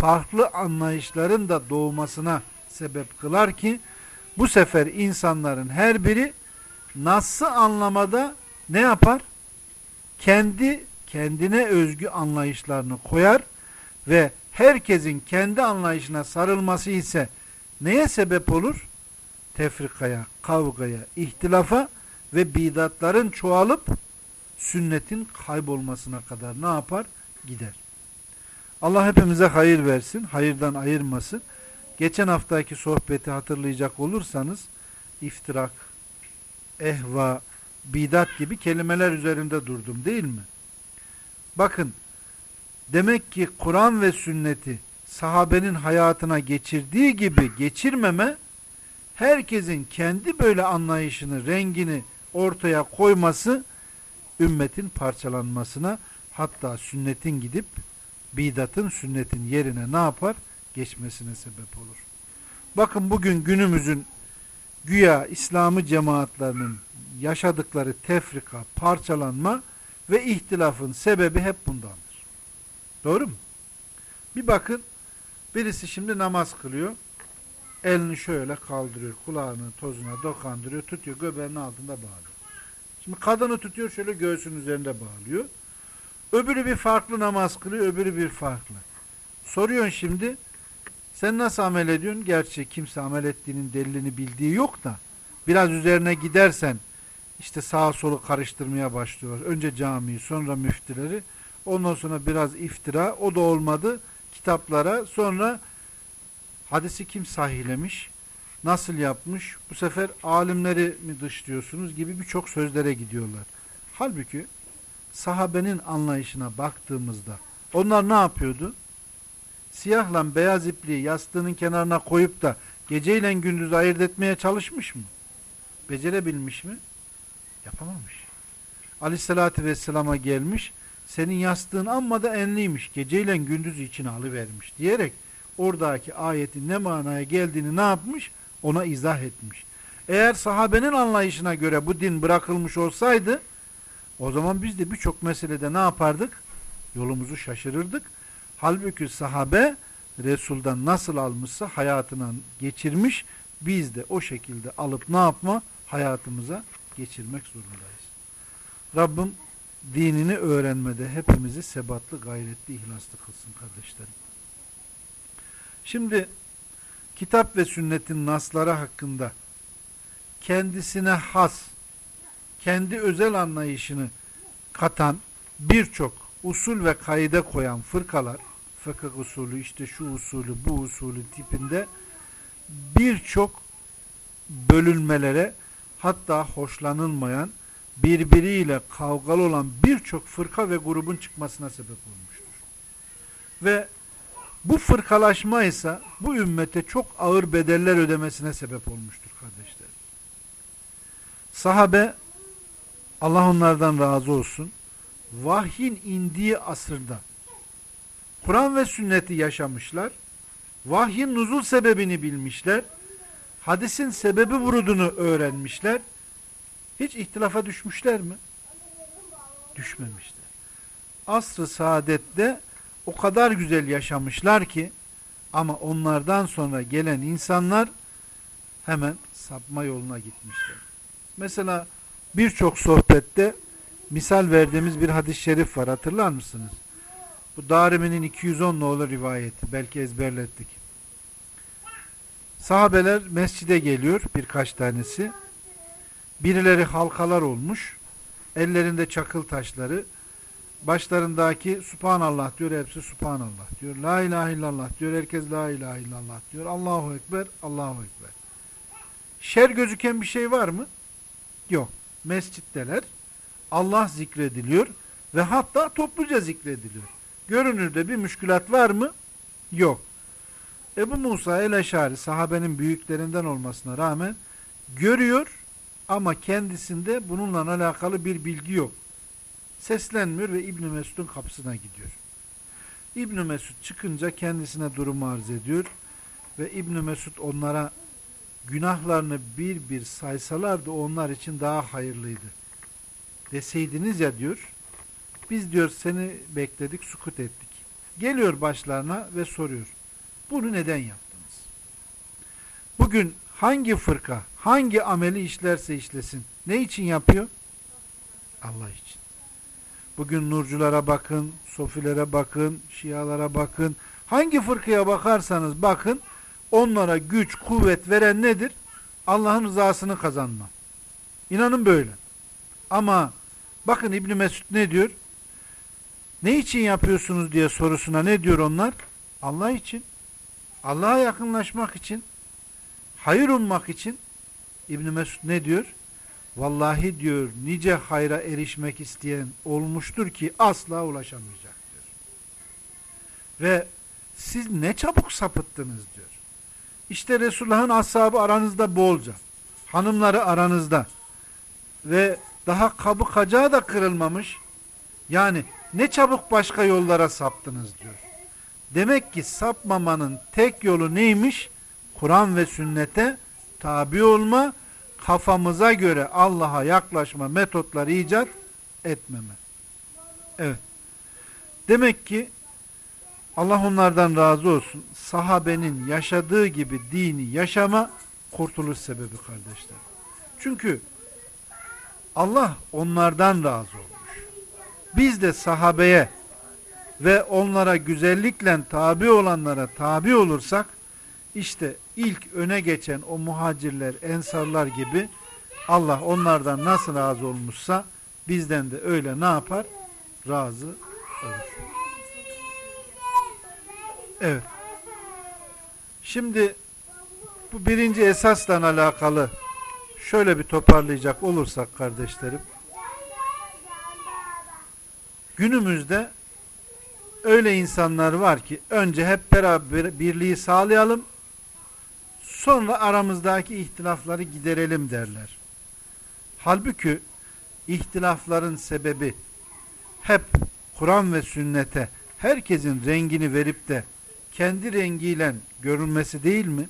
farklı anlayışların da doğmasına sebep kılar ki bu sefer insanların her biri nasıl anlamada ne yapar? Kendi kendine özgü anlayışlarını koyar ve herkesin kendi anlayışına sarılması ise neye sebep olur? Tefrikaya, kavgaya, ihtilafa ve bidatların çoğalıp sünnetin kaybolmasına kadar ne yapar? Gider. Allah hepimize hayır versin, hayırdan ayırmasın. Geçen haftaki sohbeti hatırlayacak olursanız iftirak, ehva, bidat gibi kelimeler üzerinde durdum değil mi? Bakın demek ki Kur'an ve sünneti sahabenin hayatına geçirdiği gibi geçirmeme herkesin kendi böyle anlayışını, rengini ortaya koyması ümmetin parçalanmasına hatta sünnetin gidip bidatın sünnetin yerine ne yapar? Geçmesine sebep olur. Bakın bugün günümüzün güya İslam'ı cemaatlerinin yaşadıkları tefrika, parçalanma ve ihtilafın sebebi hep bundandır. Doğru mu? Bir bakın birisi şimdi namaz kılıyor. Elini şöyle kaldırıyor. Kulağını tozuna dokandırıyor. Tutuyor göbeğinin altında bağlıyor. Şimdi kadını tutuyor şöyle göğsünün üzerinde bağlıyor. Öbürü bir farklı namaz kılıyor. Öbürü bir farklı. Soruyorsun şimdi sen nasıl amel ediyorsun? Gerçi kimse amel ettiğinin delilini bildiği yok da biraz üzerine gidersen işte sağa solu karıştırmaya başlıyor. Önce camiyi sonra müftüleri ondan sonra biraz iftira o da olmadı kitaplara sonra hadisi kim sahihlemiş nasıl yapmış bu sefer alimleri mi dışlıyorsunuz gibi birçok sözlere gidiyorlar. Halbuki sahabenin anlayışına baktığımızda onlar ne yapıyordu? Siyahla beyaz ipliği yastığının kenarına koyup da geceyle gündüz ayırt etmeye çalışmış mı? Becerebilmiş mi? Yapamamış. Aleyhissalatü Vesselam'a gelmiş, senin yastığın amma da enliymiş, geceyle gündüz içine alıvermiş diyerek oradaki ayetin ne manaya geldiğini ne yapmış? Ona izah etmiş. Eğer sahabenin anlayışına göre bu din bırakılmış olsaydı, o zaman biz de birçok meselede ne yapardık? Yolumuzu şaşırırdık. Halbuki sahabe Resul'dan nasıl almışsa hayatına geçirmiş, biz de o şekilde alıp ne yapma? Hayatımıza geçirmek zorundayız. Rabbim dinini öğrenmede hepimizi sebatlı, gayretli, ihlaslı kılsın kardeşlerim. Şimdi kitap ve sünnetin nasları hakkında kendisine has, kendi özel anlayışını katan birçok usul ve kaide koyan fırkalar, fıkıh usulü, işte şu usulü, bu usulü tipinde birçok bölünmelere hatta hoşlanılmayan, birbiriyle kavgalı olan birçok fırka ve grubun çıkmasına sebep olmuştur. Ve bu fırkalaşma ise bu ümmete çok ağır bedeller ödemesine sebep olmuştur kardeşler. Sahabe Allah onlardan razı olsun. Vahyin indiği asırda Kur'an ve sünneti yaşamışlar. Vahyin nuzul sebebini bilmişler. Hadisin sebebi vurudunu öğrenmişler. Hiç ihtilafa düşmüşler mi? Düşmemişler. Asr-ı saadette o kadar güzel yaşamışlar ki Ama onlardan sonra gelen insanlar hemen sapma yoluna gitmişler. Mesela birçok sohbette misal verdiğimiz bir hadis-i şerif var hatırlar mısınız? Bu Darimi'nin 210 nolu rivayeti belki ezberlettik. Sahabeler mescide geliyor birkaç tanesi. Birileri halkalar olmuş. Ellerinde çakıl taşları. Başlarındaki Subhanallah diyor. Hepsi Subhanallah diyor. La ilahe illallah diyor. Herkes La ilahe illallah diyor. Allahu Ekber, Allahu Ekber. Şer gözüken bir şey var mı? Yok. Mescitteler. Allah zikrediliyor ve hatta topluca zikrediliyor. Görünürde bir müşkülat var mı? Yok. Ebu Musa el-Eşari sahabenin büyüklerinden olmasına rağmen görüyor ama kendisinde bununla alakalı bir bilgi yok. Seslenmiyor ve İbn Mesud'un kapısına gidiyor. İbn Mesud çıkınca kendisine durumu arz ediyor ve İbn Mesud onlara günahlarını bir bir saysalardı onlar için daha hayırlıydı. Deseydiniz ya diyor, biz diyor seni bekledik, sukut ettik. Geliyor başlarına ve soruyor. Bunu neden yaptınız? Bugün hangi fırka, hangi ameli işlerse işlesin, ne için yapıyor? Allah için. Bugün nurculara bakın, sofilere bakın, şialara bakın. Hangi fırkaya bakarsanız bakın, onlara güç, kuvvet veren nedir? Allah'ın rızasını kazanma. İnanın böyle. Ama bakın İbn Mesud ne diyor? Ne için yapıyorsunuz diye sorusuna ne diyor onlar? Allah için. Allah'a yakınlaşmak için, hayır ummak için İbn Mesud ne diyor? Vallahi diyor nice hayra erişmek isteyen olmuştur ki asla ulaşamayacak diyor. Ve siz ne çabuk sapıttınız diyor. İşte Resulullah'ın ashabı aranızda bolca. Hanımları aranızda. Ve daha kabı kacağı da kırılmamış. Yani ne çabuk başka yollara saptınız diyor. Demek ki sapmamanın tek yolu neymiş? Kur'an ve sünnete tabi olma, kafamıza göre Allah'a yaklaşma metotları icat etmeme. Evet. Demek ki Allah onlardan razı olsun. Sahabenin yaşadığı gibi dini yaşama kurtuluş sebebi kardeşler. Çünkü Allah onlardan razı olmuş. Biz de sahabeye ve onlara güzellikle tabi olanlara tabi olursak işte ilk öne geçen o muhacirler, ensarlar gibi Allah onlardan nasıl razı olmuşsa bizden de öyle ne yapar? Razı olur. Evet. Şimdi bu birinci esasla alakalı şöyle bir toparlayacak olursak kardeşlerim günümüzde öyle insanlar var ki önce hep beraber birliği sağlayalım sonra aramızdaki ihtilafları giderelim derler. Halbuki ihtilafların sebebi hep Kur'an ve sünnete herkesin rengini verip de kendi rengiyle görünmesi değil mi?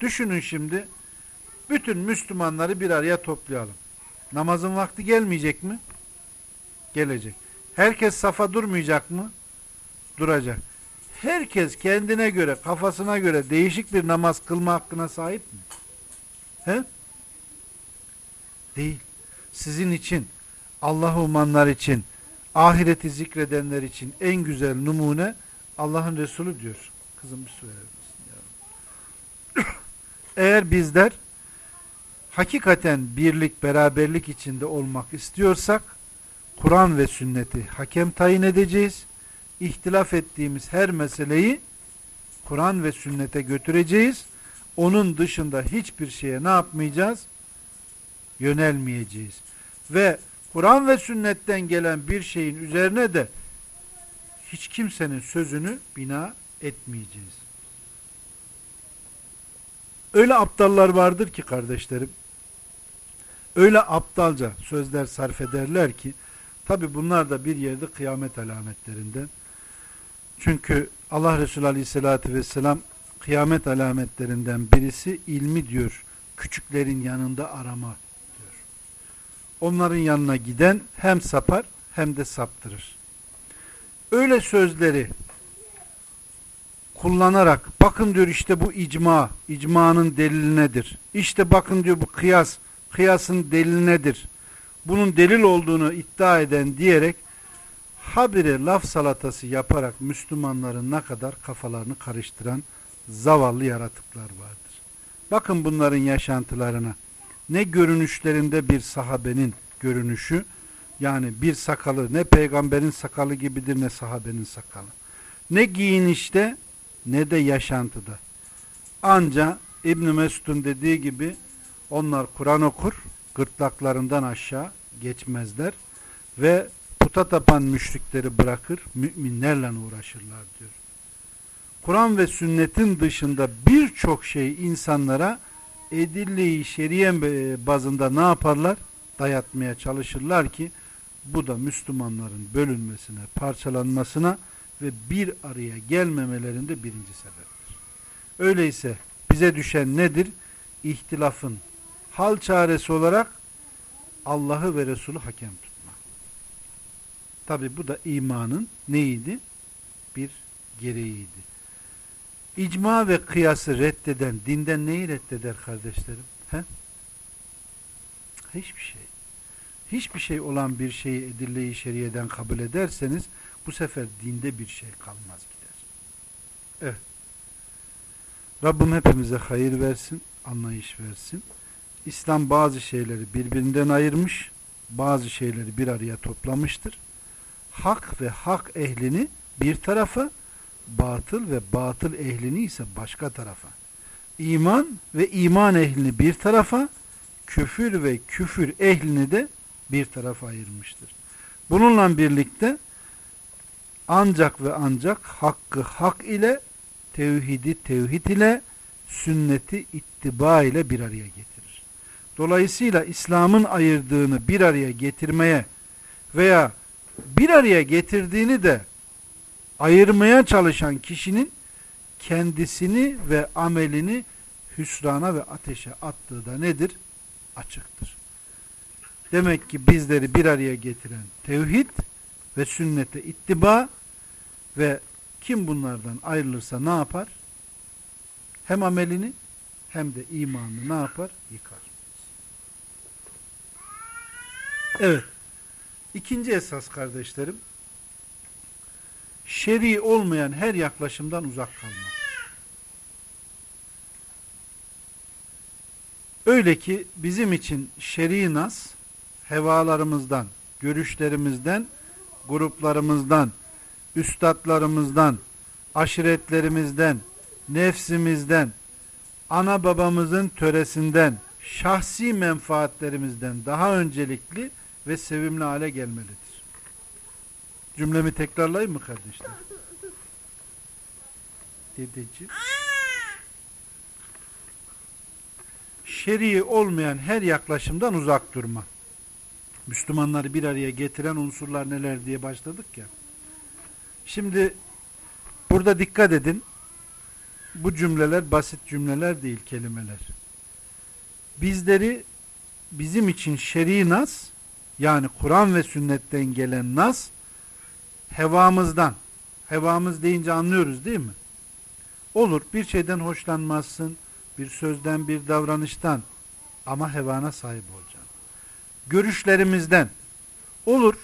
Düşünün şimdi bütün Müslümanları bir araya toplayalım. Namazın vakti gelmeyecek mi? Gelecek. Herkes safa durmayacak mı? Duracak. Herkes kendine göre, kafasına göre değişik bir namaz kılma hakkına sahip mi? He? Değil. Sizin için, Allah umanlar için, ahireti zikredenler için en güzel numune Allah'ın Resulü diyor. Kızım bir su verir misin? Eğer bizler hakikaten birlik, beraberlik içinde olmak istiyorsak Kur'an ve sünneti hakem tayin edeceğiz. İhtilaf ettiğimiz her meseleyi Kur'an ve sünnete götüreceğiz. Onun dışında hiçbir şeye ne yapmayacağız? Yönelmeyeceğiz. Ve Kur'an ve sünnetten gelen bir şeyin üzerine de hiç kimsenin sözünü bina etmeyeceğiz. Öyle aptallar vardır ki kardeşlerim, öyle aptalca sözler sarf ederler ki, tabi bunlar da bir yerde kıyamet alametlerinden. Çünkü Allah Resulü Aleyhisselatü Vesselam kıyamet alametlerinden birisi ilmi diyor, küçüklerin yanında arama diyor. Onların yanına giden hem sapar hem de saptırır öyle sözleri kullanarak bakın diyor işte bu icma, icmanın delili nedir? İşte bakın diyor bu kıyas, kıyasın delili nedir? Bunun delil olduğunu iddia eden diyerek habire laf salatası yaparak Müslümanların ne kadar kafalarını karıştıran zavallı yaratıklar vardır. Bakın bunların yaşantılarına. Ne görünüşlerinde bir sahabenin görünüşü, yani bir sakalı ne peygamberin sakalı gibidir ne sahabenin sakalı. Ne giyinişte ne de yaşantıda. Anca İbn Mesud'un dediği gibi onlar Kur'an okur, gırtlaklarından aşağı geçmezler ve puta tapan müşrikleri bırakır, müminlerle uğraşırlar diyor. Kur'an ve sünnetin dışında birçok şey insanlara edilliği şeriye bazında ne yaparlar? Dayatmaya çalışırlar ki bu da Müslümanların bölünmesine, parçalanmasına ve bir araya gelmemelerinde birinci sebeptir. Öyleyse bize düşen nedir? İhtilafın hal çaresi olarak Allah'ı ve Resulü hakem tutma. Tabi bu da imanın neydi? Bir gereğiydi. İcma ve kıyası reddeden dinden neyi reddeder kardeşlerim? He? Hiçbir şey. Hiçbir şey olan bir şeyi edille-i şeriyeden kabul ederseniz bu sefer dinde bir şey kalmaz gider. Evet. Rabbim hepimize hayır versin, anlayış versin. İslam bazı şeyleri birbirinden ayırmış, bazı şeyleri bir araya toplamıştır. Hak ve hak ehlini bir tarafa, batıl ve batıl ehlini ise başka tarafa. İman ve iman ehlini bir tarafa, küfür ve küfür ehlini de bir tarafa ayırmıştır. Bununla birlikte ancak ve ancak hakkı hak ile tevhidi tevhid ile sünneti ittiba ile bir araya getirir. Dolayısıyla İslam'ın ayırdığını bir araya getirmeye veya bir araya getirdiğini de ayırmaya çalışan kişinin kendisini ve amelini hüsrana ve ateşe attığı da nedir? Açıktır. Demek ki bizleri bir araya getiren tevhid ve sünnete ittiba ve kim bunlardan ayrılırsa ne yapar? Hem amelini hem de imanını ne yapar? Yıkar. Evet. İkinci esas kardeşlerim şer'i olmayan her yaklaşımdan uzak kalmak. Öyle ki bizim için şer'i nas hevalarımızdan, görüşlerimizden, gruplarımızdan, üstadlarımızdan, aşiretlerimizden, nefsimizden, ana babamızın töresinden, şahsi menfaatlerimizden daha öncelikli ve sevimli hale gelmelidir. Cümlemi tekrarlayayım mı kardeşler? Dedeciğim. Şer'i olmayan her yaklaşımdan uzak durma. Müslümanları bir araya getiren unsurlar neler diye başladık ya. Şimdi burada dikkat edin. Bu cümleler basit cümleler değil kelimeler. Bizleri bizim için şer'i nas yani Kur'an ve sünnetten gelen nas hevamızdan hevamız deyince anlıyoruz değil mi? Olur bir şeyden hoşlanmazsın bir sözden bir davranıştan ama hevana sahip olacaksın. Görüşlerimizden olur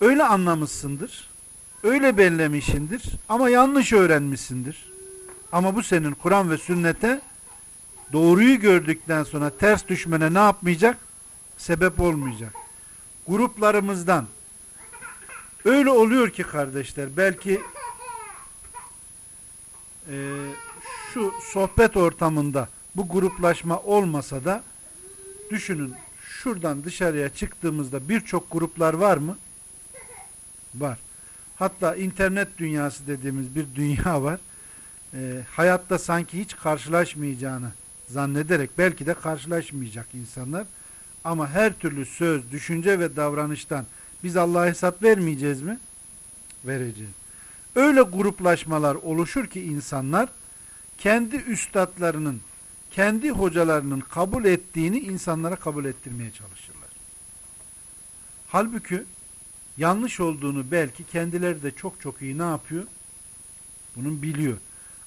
öyle anlamışsındır öyle bellemişindir ama yanlış öğrenmişsindir. Ama bu senin Kur'an ve sünnete doğruyu gördükten sonra ters düşmene ne yapmayacak? Sebep olmayacak. Gruplarımızdan öyle oluyor ki kardeşler belki e, şu sohbet ortamında bu gruplaşma olmasa da düşünün şuradan dışarıya çıktığımızda birçok gruplar var mı? Var. Hatta internet dünyası dediğimiz bir dünya var. E, hayatta sanki hiç karşılaşmayacağını zannederek belki de karşılaşmayacak insanlar. Ama her türlü söz, düşünce ve davranıştan biz Allah'a hesap vermeyeceğiz mi? Vereceğiz. Öyle gruplaşmalar oluşur ki insanlar kendi üstadlarının, kendi hocalarının kabul ettiğini insanlara kabul ettirmeye çalışırlar. Halbuki yanlış olduğunu belki kendileri de çok çok iyi ne yapıyor? Bunun biliyor.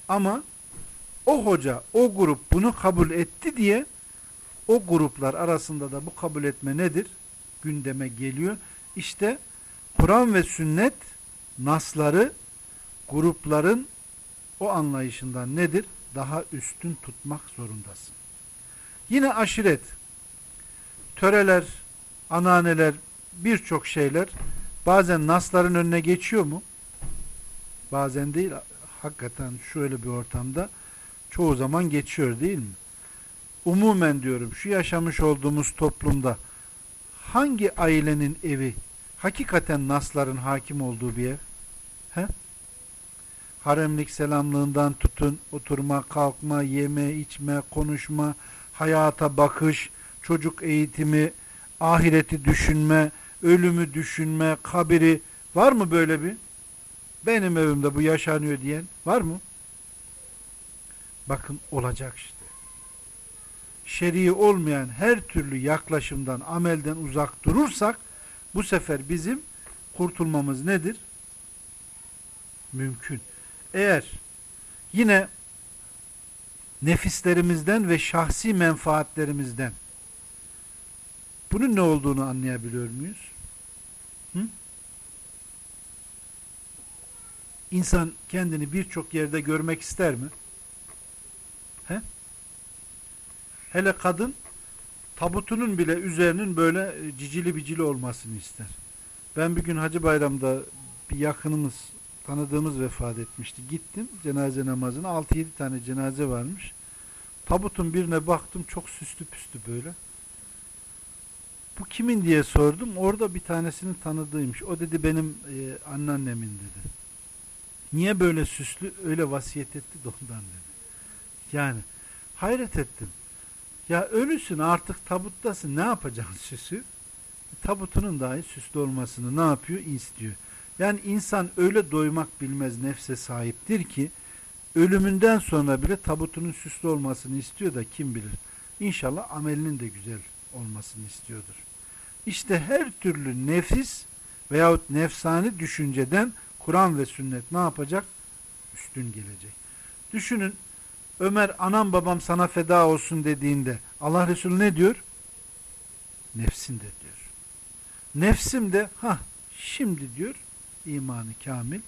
Ama o hoca, o grup bunu kabul etti diye o gruplar arasında da bu kabul etme nedir? Gündeme geliyor. İşte Kur'an ve sünnet nasları grupların o anlayışından nedir? Daha üstün tutmak zorundasın. Yine aşiret, töreler, ananeler, birçok şeyler bazen nasların önüne geçiyor mu? Bazen değil. Hakikaten şöyle bir ortamda çoğu zaman geçiyor değil mi? Umumen diyorum şu yaşamış olduğumuz toplumda hangi ailenin evi hakikaten nasların hakim olduğu bir ev? He? Haremlik selamlığından tutun, oturma, kalkma, yeme, içme, konuşma, hayata bakış, çocuk eğitimi, ahireti düşünme, ölümü düşünme, kabiri var mı böyle bir? Benim evimde bu yaşanıyor diyen var mı? Bakın olacak işte. Şer'i olmayan her türlü yaklaşımdan, amelden uzak durursak bu sefer bizim kurtulmamız nedir? Mümkün. Eğer yine nefislerimizden ve şahsi menfaatlerimizden bunun ne olduğunu anlayabiliyor muyuz? Hı? İnsan kendini birçok yerde görmek ister mi? He? Hele kadın tabutunun bile üzerinin böyle e, cicili bicili olmasını ister. Ben bir gün Hacı Bayram'da bir yakınımız, tanıdığımız vefat etmişti. Gittim cenaze namazına. 6-7 tane cenaze varmış. Tabutun birine baktım çok süslü püslü böyle. Bu kimin diye sordum. Orada bir tanesini tanıdığıymış. O dedi benim e, anneannemin dedi. Niye böyle süslü? Öyle vasiyet etti de ondan dedi. Yani hayret ettim. Ya ölüsün artık tabuttasın ne yapacaksın süsü? Tabutunun dahi süslü olmasını ne yapıyor? İstiyor. Yani insan öyle doymak bilmez nefse sahiptir ki ölümünden sonra bile tabutunun süslü olmasını istiyor da kim bilir. İnşallah amelinin de güzel olmasını istiyordur. İşte her türlü nefis veyahut nefsani düşünceden Kur'an ve sünnet ne yapacak? Üstün gelecek. Düşünün Ömer anam babam sana feda olsun dediğinde Allah Resulü ne diyor? Nefsin de diyor. Nefsim de ha şimdi diyor imanı kamil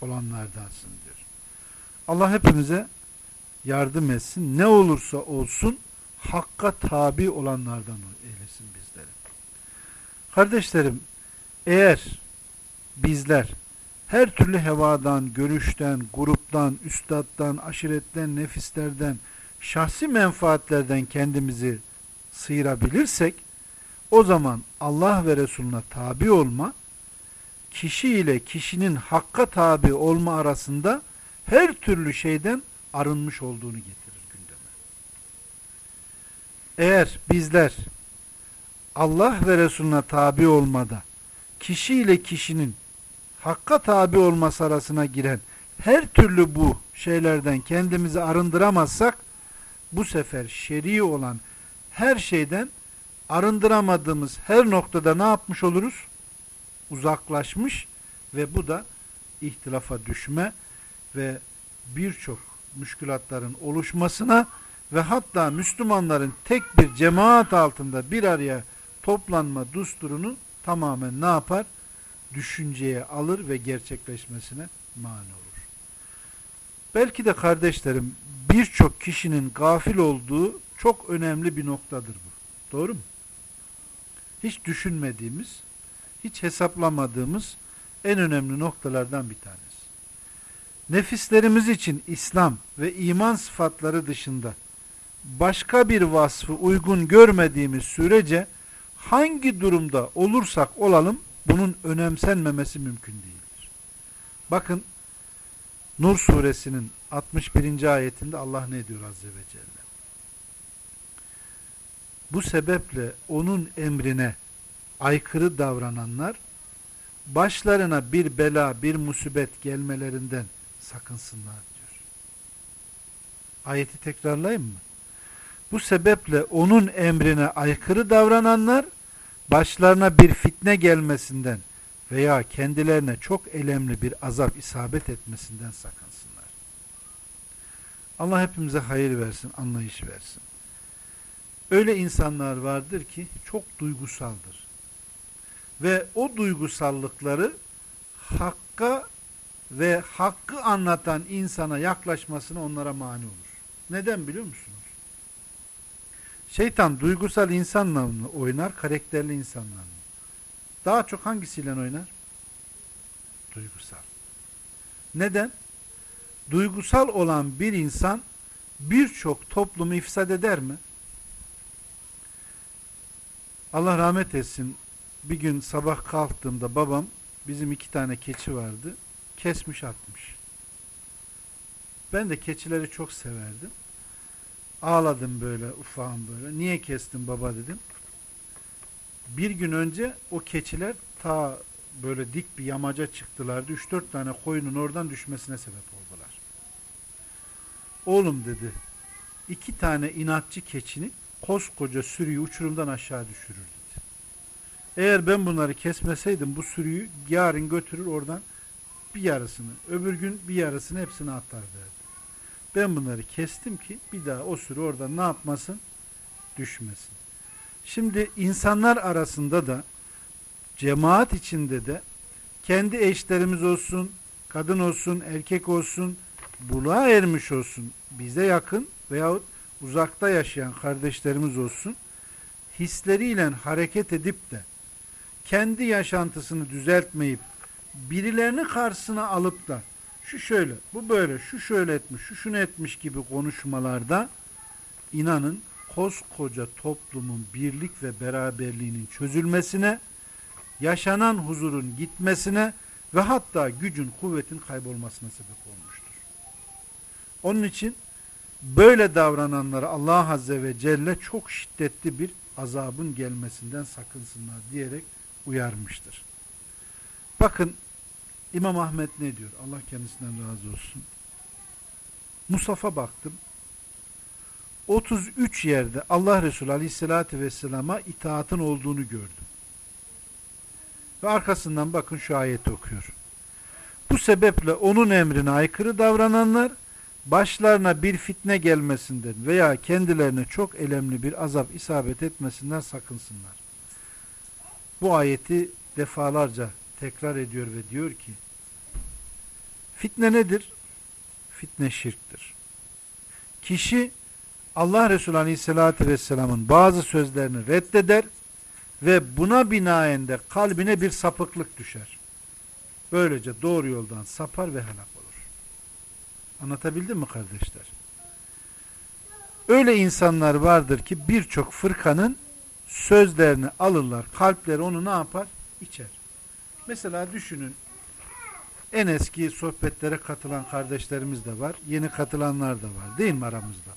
olanlardansın diyor. Allah hepimize yardım etsin. Ne olursa olsun hakka tabi olanlardan eylesin bizleri. Kardeşlerim eğer bizler her türlü hevadan, görüşten, gruptan, üstaddan, aşiretten, nefislerden, şahsi menfaatlerden kendimizi sıyırabilirsek o zaman Allah ve Resulüne tabi olma kişi ile kişinin hakka tabi olma arasında her türlü şeyden arınmış olduğunu getirir gündeme. Eğer bizler Allah ve Resulüne tabi olmada kişi ile kişinin hakka tabi olması arasına giren her türlü bu şeylerden kendimizi arındıramazsak bu sefer şer'i olan her şeyden arındıramadığımız her noktada ne yapmış oluruz? Uzaklaşmış ve bu da ihtilafa düşme ve birçok müşkülatların oluşmasına ve hatta Müslümanların tek bir cemaat altında bir araya toplanma dusturunu tamamen ne yapar? Düşünceye alır ve gerçekleşmesine mani olur. Belki de kardeşlerim birçok kişinin gafil olduğu çok önemli bir noktadır bu. Doğru mu? Hiç düşünmediğimiz, hiç hesaplamadığımız en önemli noktalardan bir tanesi. Nefislerimiz için İslam ve iman sıfatları dışında başka bir vasfı uygun görmediğimiz sürece hangi durumda olursak olalım bunun önemsenmemesi mümkün değildir. Bakın Nur suresinin 61. ayetinde Allah ne diyor Azze ve Celle? Bu sebeple onun emrine aykırı davrananlar başlarına bir bela, bir musibet gelmelerinden sakınsınlar diyor. Ayeti tekrarlayayım mı? Bu sebeple onun emrine aykırı davrananlar başlarına bir fitne gelmesinden veya kendilerine çok elemli bir azap isabet etmesinden sakınsınlar. Allah hepimize hayır versin, anlayış versin. Öyle insanlar vardır ki çok duygusaldır. Ve o duygusallıkları hakka ve hakkı anlatan insana yaklaşmasına onlara mani olur. Neden biliyor musunuz? Şeytan duygusal insanla mı oynar, karakterli insanla mı? Daha çok hangisiyle oynar? Duygusal. Neden? Duygusal olan bir insan birçok toplumu ifsad eder mi? Allah rahmet etsin. Bir gün sabah kalktığımda babam bizim iki tane keçi vardı. Kesmiş atmış. Ben de keçileri çok severdim. Ağladım böyle ufağım böyle. Niye kestin baba dedim. Bir gün önce o keçiler ta böyle dik bir yamaca çıktılardı. 3-4 tane koyunun oradan düşmesine sebep oldular. Oğlum dedi iki tane inatçı keçini koskoca sürüyü uçurumdan aşağı düşürür dedi. Eğer ben bunları kesmeseydim bu sürüyü yarın götürür oradan bir yarısını, öbür gün bir yarısını hepsini atar derdi. Ben bunları kestim ki bir daha o sürü oradan ne yapmasın? Düşmesin. Şimdi insanlar arasında da cemaat içinde de kendi eşlerimiz olsun, kadın olsun, erkek olsun, buluğa ermiş olsun, bize yakın veyahut uzakta yaşayan kardeşlerimiz olsun, hisleriyle hareket edip de kendi yaşantısını düzeltmeyip birilerini karşısına alıp da şu şöyle, bu böyle, şu şöyle etmiş, şu şunu etmiş gibi konuşmalarda inanın koskoca toplumun birlik ve beraberliğinin çözülmesine, yaşanan huzurun gitmesine ve hatta gücün, kuvvetin kaybolmasına sebep olmuştur. Onun için böyle davrananları Allah Azze ve Celle çok şiddetli bir azabın gelmesinden sakınsınlar diyerek uyarmıştır. Bakın İmam Ahmet ne diyor? Allah kendisinden razı olsun. Musaf'a baktım. 33 yerde Allah Resulü Aleyhisselatü Vesselam'a itaatın olduğunu gördüm. Ve arkasından bakın şu ayeti okuyor. Bu sebeple onun emrine aykırı davrananlar başlarına bir fitne gelmesinden veya kendilerine çok elemli bir azap isabet etmesinden sakınsınlar. Bu ayeti defalarca tekrar ediyor ve diyor ki fitne nedir? Fitne şirktir. Kişi Allah Resulü Aleyhisselatü Vesselam'ın bazı sözlerini reddeder ve buna binaen de kalbine bir sapıklık düşer. Böylece doğru yoldan sapar ve helak olur. Anlatabildim mi kardeşler? Öyle insanlar vardır ki birçok fırkanın sözlerini alırlar. Kalpleri onu ne yapar? İçer. Mesela düşünün en eski sohbetlere katılan kardeşlerimiz de var. Yeni katılanlar da var. Değil mi aramızda?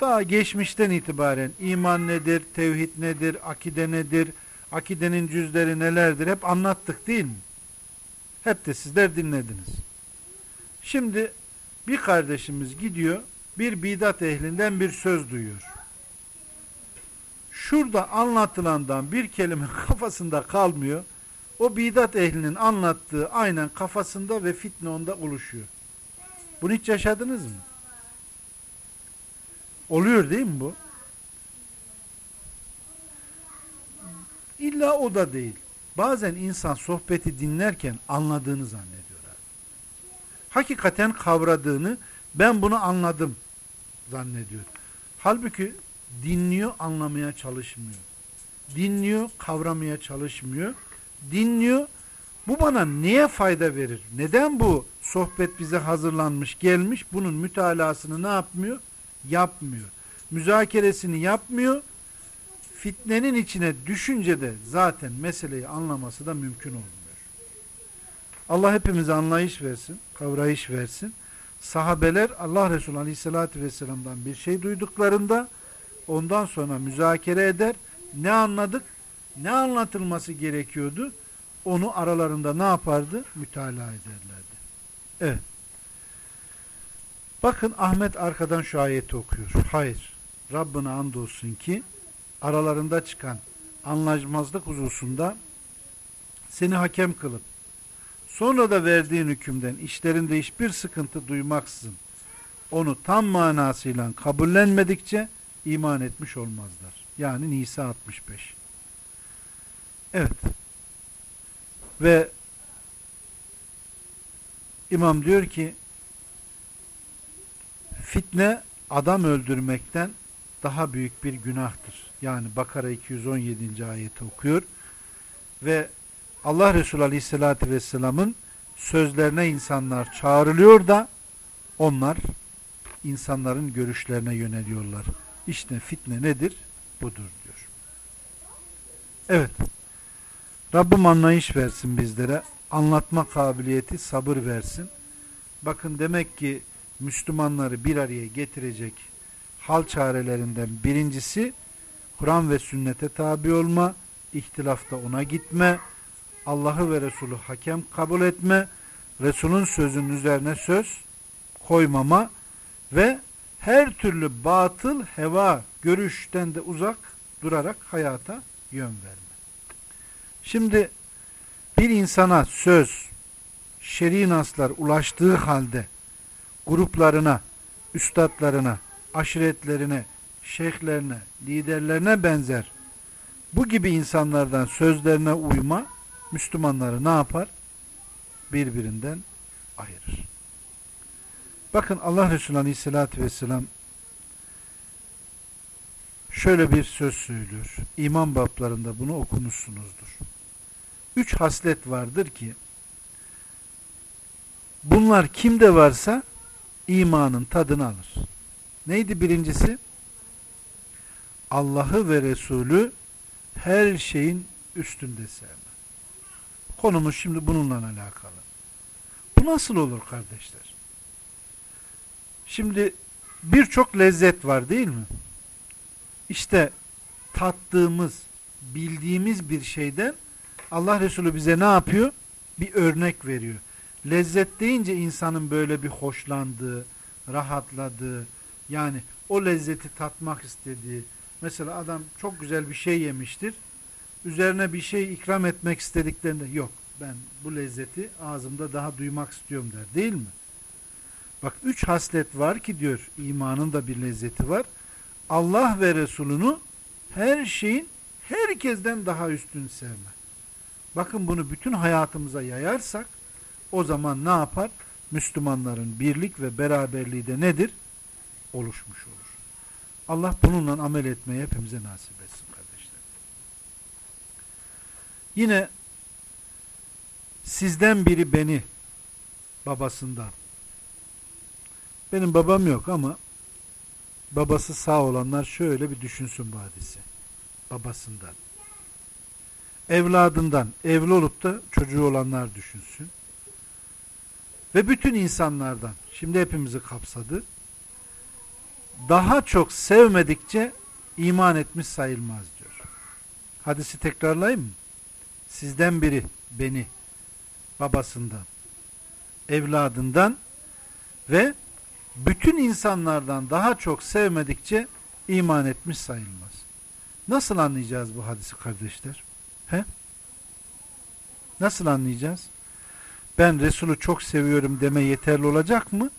Daha geçmişten itibaren iman nedir, tevhid nedir, akide nedir, akidenin cüzleri nelerdir hep anlattık değil mi? Hep de sizler dinlediniz. Şimdi bir kardeşimiz gidiyor, bir bidat ehlinden bir söz duyuyor. Şurada anlatılandan bir kelime kafasında kalmıyor. O bidat ehlinin anlattığı aynen kafasında ve fitne onda oluşuyor. Bunu hiç yaşadınız mı? Oluyor değil mi bu? İlla o da değil. Bazen insan sohbeti dinlerken anladığını zannediyor. Hakikaten kavradığını, ben bunu anladım zannediyor. Halbuki dinliyor, anlamaya çalışmıyor. Dinliyor, kavramaya çalışmıyor. Dinliyor, bu bana neye fayda verir? Neden bu sohbet bize hazırlanmış, gelmiş? Bunun mütalasını ne yapmıyor? Yapmıyor. Müzakeresini yapmıyor. Fitnenin içine düşünce de zaten meseleyi anlaması da mümkün olmuyor. Allah hepimize anlayış versin, kavrayış versin. Sahabeler Allah Resulü Aleyhisselatü Vesselam'dan bir şey duyduklarında ondan sonra müzakere eder. Ne anladık? Ne anlatılması gerekiyordu? Onu aralarında ne yapardı? Mütalaa ederlerdi. Evet. Bakın Ahmet arkadan şu ayeti okuyor. Hayır. Rabbine andolsun ki aralarında çıkan anlaşmazlık hususunda seni hakem kılıp sonra da verdiğin hükümden işlerinde hiçbir sıkıntı duymaksızın onu tam manasıyla kabullenmedikçe iman etmiş olmazlar. Yani Nisa 65. Evet. Ve İmam diyor ki fitne adam öldürmekten daha büyük bir günahtır. Yani Bakara 217. ayeti okuyor ve Allah Resulü Aleyhisselatü Vesselam'ın sözlerine insanlar çağrılıyor da onlar insanların görüşlerine yöneliyorlar. İşte fitne nedir? Budur diyor. Evet. Rabbim anlayış versin bizlere. Anlatma kabiliyeti, sabır versin. Bakın demek ki Müslümanları bir araya getirecek hal çarelerinden birincisi Kur'an ve sünnete tabi olma, ihtilafta ona gitme, Allah'ı ve Resulü hakem kabul etme, Resul'ün sözünün üzerine söz koymama ve her türlü batıl, heva, görüşten de uzak durarak hayata yön verme. Şimdi bir insana söz, şer'i naslar ulaştığı halde gruplarına, üstadlarına, aşiretlerine, şeyhlerine, liderlerine benzer bu gibi insanlardan sözlerine uyma Müslümanları ne yapar? Birbirinden ayırır. Bakın Allah Resulü Aleyhisselatü Vesselam şöyle bir söz söylüyor. İman bablarında bunu okumuşsunuzdur. Üç haslet vardır ki bunlar kimde varsa imanın tadını alır. Neydi birincisi? Allah'ı ve Resulü her şeyin üstünde sevme. Konumuz şimdi bununla alakalı. Bu nasıl olur kardeşler? Şimdi birçok lezzet var değil mi? İşte tattığımız, bildiğimiz bir şeyden Allah Resulü bize ne yapıyor? Bir örnek veriyor. Lezzet deyince insanın böyle bir hoşlandığı, rahatladığı, yani o lezzeti tatmak istediği. Mesela adam çok güzel bir şey yemiştir. Üzerine bir şey ikram etmek istediklerinde yok ben bu lezzeti ağzımda daha duymak istiyorum der değil mi? Bak üç haslet var ki diyor imanın da bir lezzeti var. Allah ve Resulünü her şeyin herkesten daha üstün sevme. Bakın bunu bütün hayatımıza yayarsak o zaman ne yapar? Müslümanların birlik ve beraberliği de nedir? Oluşmuş olur. Allah bununla amel etmeyi hepimize nasip etsin kardeşler. Yine sizden biri beni babasından benim babam yok ama babası sağ olanlar şöyle bir düşünsün bu hadisi. Babasından. Evladından, evli olup da çocuğu olanlar düşünsün. Ve bütün insanlardan, şimdi hepimizi kapsadı. Daha çok sevmedikçe iman etmiş sayılmaz diyor. Hadisi tekrarlayayım mı? Sizden biri beni babasından, evladından ve bütün insanlardan daha çok sevmedikçe iman etmiş sayılmaz. Nasıl anlayacağız bu hadisi kardeşler? He? Nasıl anlayacağız? Ben Resulü çok seviyorum deme yeterli olacak mı?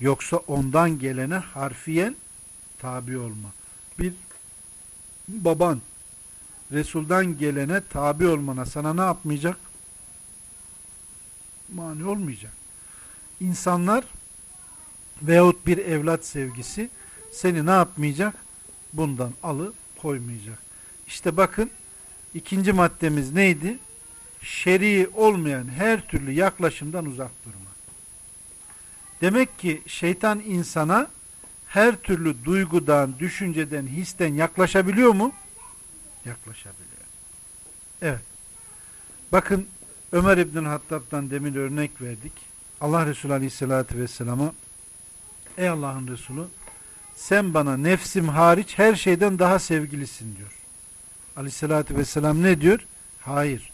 Yoksa ondan gelene harfiyen tabi olma. Bir baban Resul'dan gelene tabi olmana sana ne yapmayacak? Mani olmayacak. İnsanlar veyahut bir evlat sevgisi seni ne yapmayacak? Bundan alı koymayacak. İşte bakın ikinci maddemiz neydi? Şer'i olmayan her türlü yaklaşımdan uzak durma. Demek ki şeytan insana her türlü duygudan, düşünceden, histen yaklaşabiliyor mu? Yaklaşabiliyor. Evet. Bakın Ömer İbn Hattab'dan demin örnek verdik. Allah Resulü Aleyhisselatü Vesselam'a Ey Allah'ın Resulü sen bana nefsim hariç her şeyden daha sevgilisin diyor. Aleyhissalatü vesselam ne diyor? Hayır.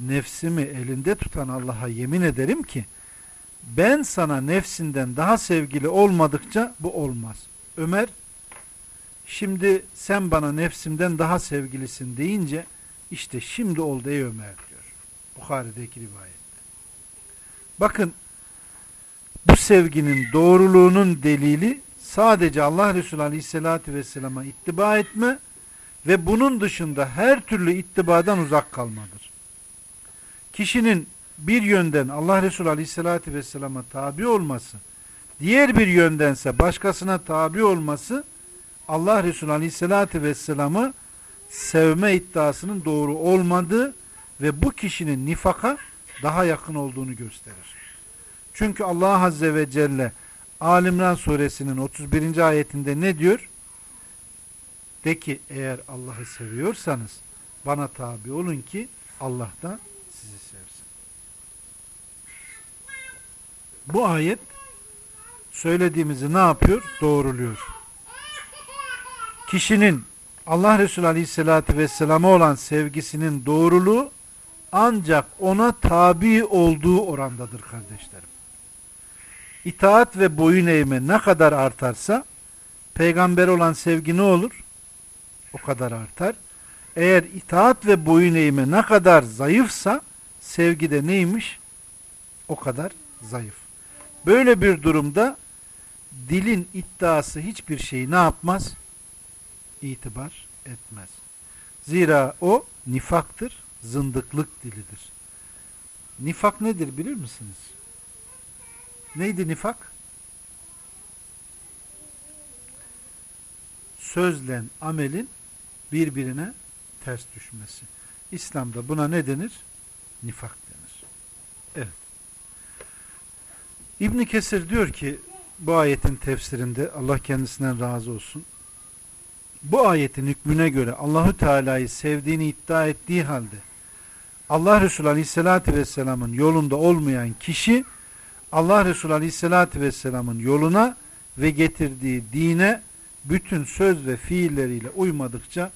Nefsimi elinde tutan Allah'a yemin ederim ki ben sana nefsinden daha sevgili olmadıkça bu olmaz. Ömer şimdi sen bana nefsimden daha sevgilisin deyince işte şimdi oldu ey Ömer diyor. Bukhari'deki rivayette. Bakın bu sevginin doğruluğunun delili sadece Allah Resulü Aleyhisselatü Vesselam'a ittiba etme ve bunun dışında her türlü ittibadan uzak kalmadır. Kişinin bir yönden Allah Resulü Aleyhisselatü Vesselam'a tabi olması, diğer bir yöndense başkasına tabi olması, Allah Resulü Aleyhisselatü Vesselam'ı sevme iddiasının doğru olmadığı ve bu kişinin nifaka daha yakın olduğunu gösterir. Çünkü Allah Azze ve Celle Alimran suresinin 31. ayetinde ne diyor? De ki eğer Allah'ı seviyorsanız bana tabi olun ki Allah da sizi sevsin. Bu ayet söylediğimizi ne yapıyor? Doğruluyor. Kişinin Allah Resulü Aleyhisselatü Vesselam'a olan sevgisinin doğruluğu ancak ona tabi olduğu orandadır kardeşlerim. İtaat ve boyun eğme ne kadar artarsa peygamber olan sevgi ne olur? O kadar artar. Eğer itaat ve boyun eğme ne kadar zayıfsa sevgi de neymiş? O kadar zayıf. Böyle bir durumda dilin iddiası hiçbir şeyi ne yapmaz? İtibar etmez. Zira o nifaktır, zındıklık dilidir. Nifak nedir bilir misiniz? Neydi nifak? Sözlen amelin birbirine ters düşmesi. İslam'da buna ne denir? Nifak denir. Evet. İbn Kesir diyor ki bu ayetin tefsirinde Allah kendisinden razı olsun. Bu ayetin hükmüne göre Allahü Teala'yı sevdiğini iddia ettiği halde Allah Resulü Aleyhisselatü Vesselam'ın yolunda olmayan kişi Allah Resulü Aleyhisselatü Vesselam'ın yoluna ve getirdiği dine bütün söz ve fiilleriyle uymadıkça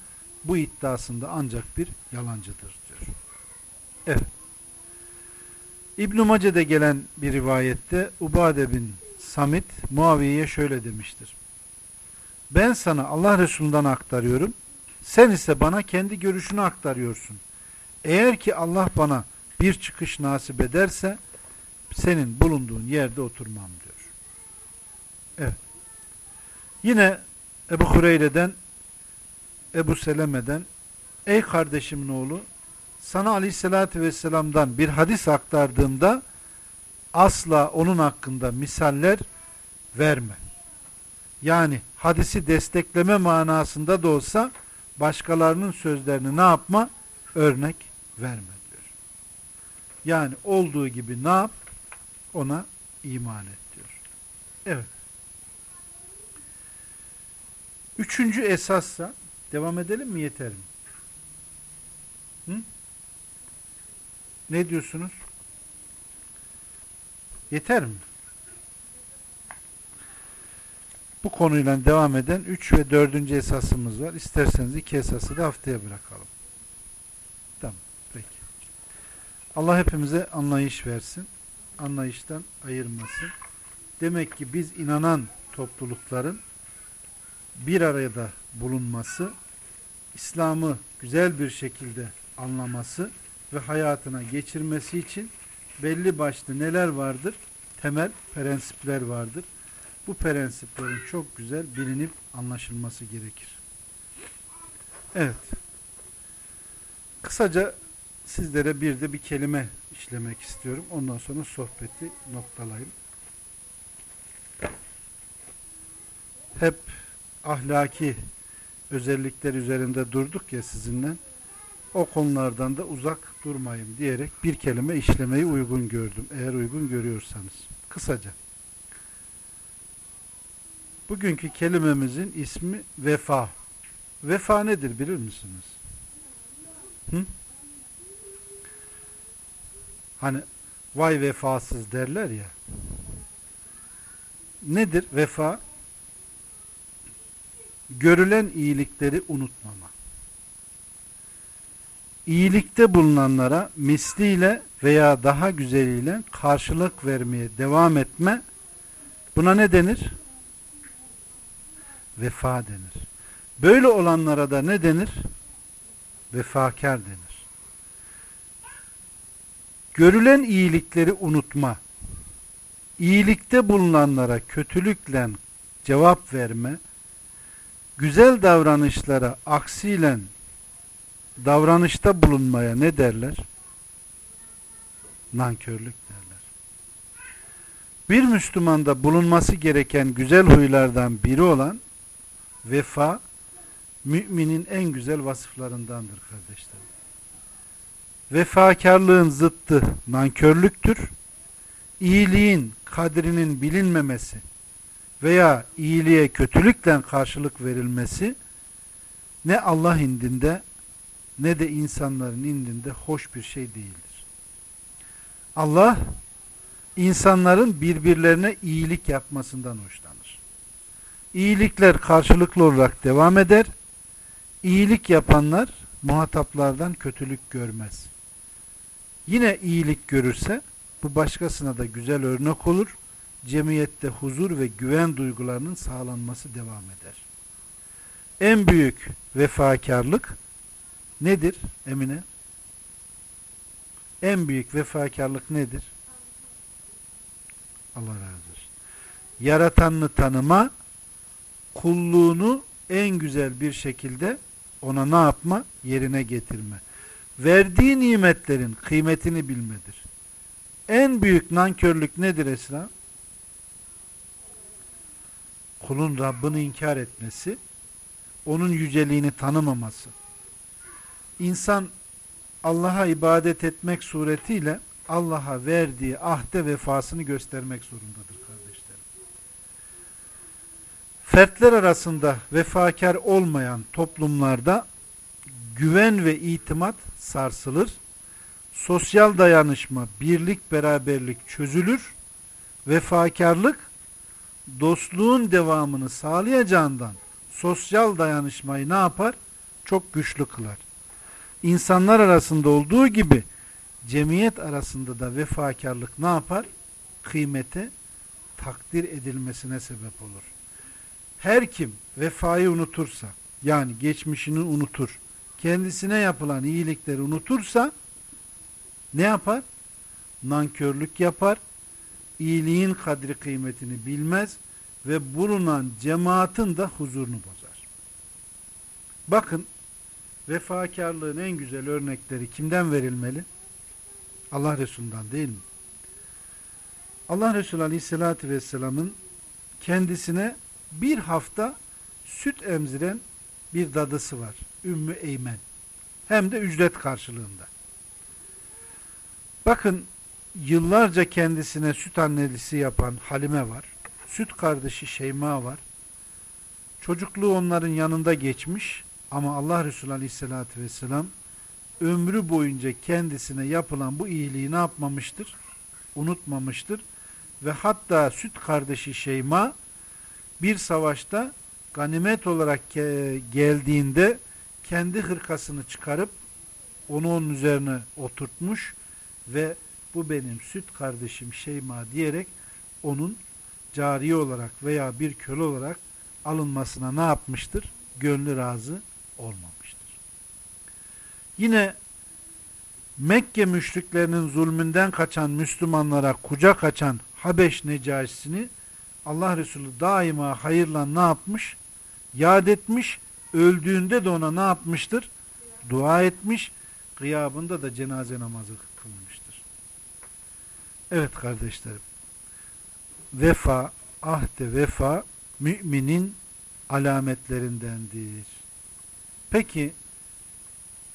bu iddiasında ancak bir yalancıdır diyor. Evet. İbn-i Mace'de gelen bir rivayette Ubade bin Samit Muaviye'ye şöyle demiştir. Ben sana Allah Resulü'nden aktarıyorum. Sen ise bana kendi görüşünü aktarıyorsun. Eğer ki Allah bana bir çıkış nasip ederse senin bulunduğun yerde oturmam diyor. Evet. Yine Ebu Hureyre'den Ebu Seleme'den Ey kardeşimin oğlu sana aleyhissalatü vesselam'dan bir hadis aktardığımda asla onun hakkında misaller verme. Yani hadisi destekleme manasında da olsa başkalarının sözlerini ne yapma? Örnek verme diyor. Yani olduğu gibi ne yap? Ona iman et diyor. Evet. Üçüncü esassa devam edelim mi yeter mi? Hı? Ne diyorsunuz? Yeter mi? Bu konuyla devam eden 3 ve 4. esasımız var. İsterseniz iki esası da haftaya bırakalım. Tamam. Peki. Allah hepimize anlayış versin. Anlayıştan ayırmasın. Demek ki biz inanan toplulukların bir arada bulunması, İslam'ı güzel bir şekilde anlaması ve hayatına geçirmesi için belli başlı neler vardır? Temel prensipler vardır. Bu prensiplerin çok güzel bilinip anlaşılması gerekir. Evet. Kısaca sizlere bir de bir kelime işlemek istiyorum. Ondan sonra sohbeti noktalayayım. Hep ahlaki özellikler üzerinde durduk ya sizinle. O konulardan da uzak durmayın diyerek bir kelime işlemeyi uygun gördüm. Eğer uygun görüyorsanız. Kısaca. Bugünkü kelimemizin ismi vefa. Vefa nedir bilir misiniz? Hı? Hani vay vefasız derler ya. Nedir vefa? Görülen iyilikleri unutmama. İyilikte bulunanlara misliyle veya daha güzeliyle karşılık vermeye devam etme buna ne denir? Vefa denir. Böyle olanlara da ne denir? Vefakar denir görülen iyilikleri unutma, iyilikte bulunanlara kötülükle cevap verme, güzel davranışlara aksiyle davranışta bulunmaya ne derler? Nankörlük derler. Bir Müslümanda bulunması gereken güzel huylardan biri olan vefa, müminin en güzel vasıflarındandır kardeşlerim. Vefakarlığın zıttı nankörlüktür. İyiliğin kadrinin bilinmemesi veya iyiliğe kötülükle karşılık verilmesi ne Allah indinde ne de insanların indinde hoş bir şey değildir. Allah insanların birbirlerine iyilik yapmasından hoşlanır. İyilikler karşılıklı olarak devam eder. İyilik yapanlar muhataplardan kötülük görmez. Yine iyilik görürse bu başkasına da güzel örnek olur. Cemiyette huzur ve güven duygularının sağlanması devam eder. En büyük vefakarlık nedir Emine? En büyük vefakarlık nedir? Allah razı olsun. Yaratanını tanıma, kulluğunu en güzel bir şekilde ona ne yapma? Yerine getirme. Verdiği nimetlerin kıymetini bilmedir. En büyük nankörlük nedir Esra? Kulun Rabbini inkar etmesi, onun yüceliğini tanımaması. İnsan Allah'a ibadet etmek suretiyle Allah'a verdiği ahde vefasını göstermek zorundadır kardeşlerim. Fertler arasında vefakar olmayan toplumlarda güven ve itimat sarsılır. Sosyal dayanışma, birlik, beraberlik çözülür. Vefakarlık dostluğun devamını sağlayacağından sosyal dayanışmayı ne yapar? Çok güçlü kılar. İnsanlar arasında olduğu gibi cemiyet arasında da vefakarlık ne yapar? Kıymete takdir edilmesine sebep olur. Her kim vefayı unutursa, yani geçmişini unutur, kendisine yapılan iyilikleri unutursa, ne yapar? Nankörlük yapar, iyiliğin kadri kıymetini bilmez ve bulunan cemaatin de huzurunu bozar. Bakın, vefakarlığın en güzel örnekleri kimden verilmeli? Allah Resulü'nden değil mi? Allah Resulü Aleyhisselatü Vesselam'ın kendisine bir hafta süt emziren bir dadısı var. Ümmü Eymen. Hem de ücret karşılığında. Bakın yıllarca kendisine süt annelisi yapan Halime var. Süt kardeşi Şeyma var. Çocukluğu onların yanında geçmiş ama Allah Resulü Aleyhisselatü Vesselam ömrü boyunca kendisine yapılan bu iyiliği ne yapmamıştır? Unutmamıştır. Ve hatta süt kardeşi Şeyma bir savaşta ganimet olarak geldiğinde kendi hırkasını çıkarıp onu onun üzerine oturtmuş ve bu benim süt kardeşim Şeyma diyerek onun cariye olarak veya bir köle olarak alınmasına ne yapmıştır? Gönlü razı olmamıştır. Yine Mekke müşriklerinin zulmünden kaçan Müslümanlara kucak açan Habeş Necaşisini Allah Resulü daima hayırla ne yapmış? Yad etmiş. Öldüğünde de ona ne yapmıştır? Dua etmiş. Gıyabında da cenaze namazı. Evet kardeşlerim. Vefa, ahde vefa müminin alametlerindendir. Peki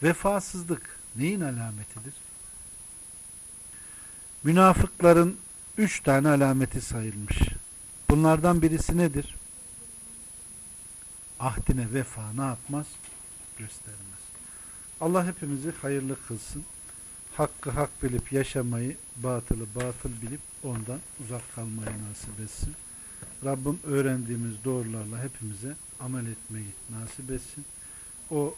vefasızlık neyin alametidir? Münafıkların üç tane alameti sayılmış. Bunlardan birisi nedir? Ahdine vefa ne yapmaz? Göstermez. Allah hepimizi hayırlı kılsın. Hakkı hak bilip yaşamayı, batılı batıl bilip ondan uzak kalmayı nasip etsin. Rabbim öğrendiğimiz doğrularla hepimize amel etmeyi nasip etsin. O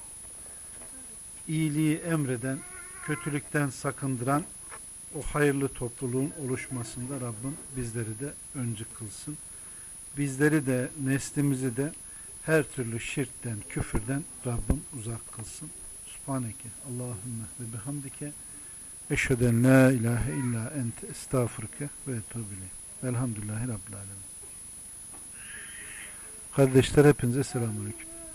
iyiliği emreden, kötülükten sakındıran o hayırlı topluluğun oluşmasında Rabbim bizleri de öncü kılsın. Bizleri de, neslimizi de her türlü şirkten, küfürden Rabbim uzak kılsın. Subhaneke Allahümme ve bihamdike Eşhedü en la ilahe illa ente estağfurke ve etubile. Velhamdülillahi Rabbil Alemin. Kardeşler hepinize selamünaleyküm.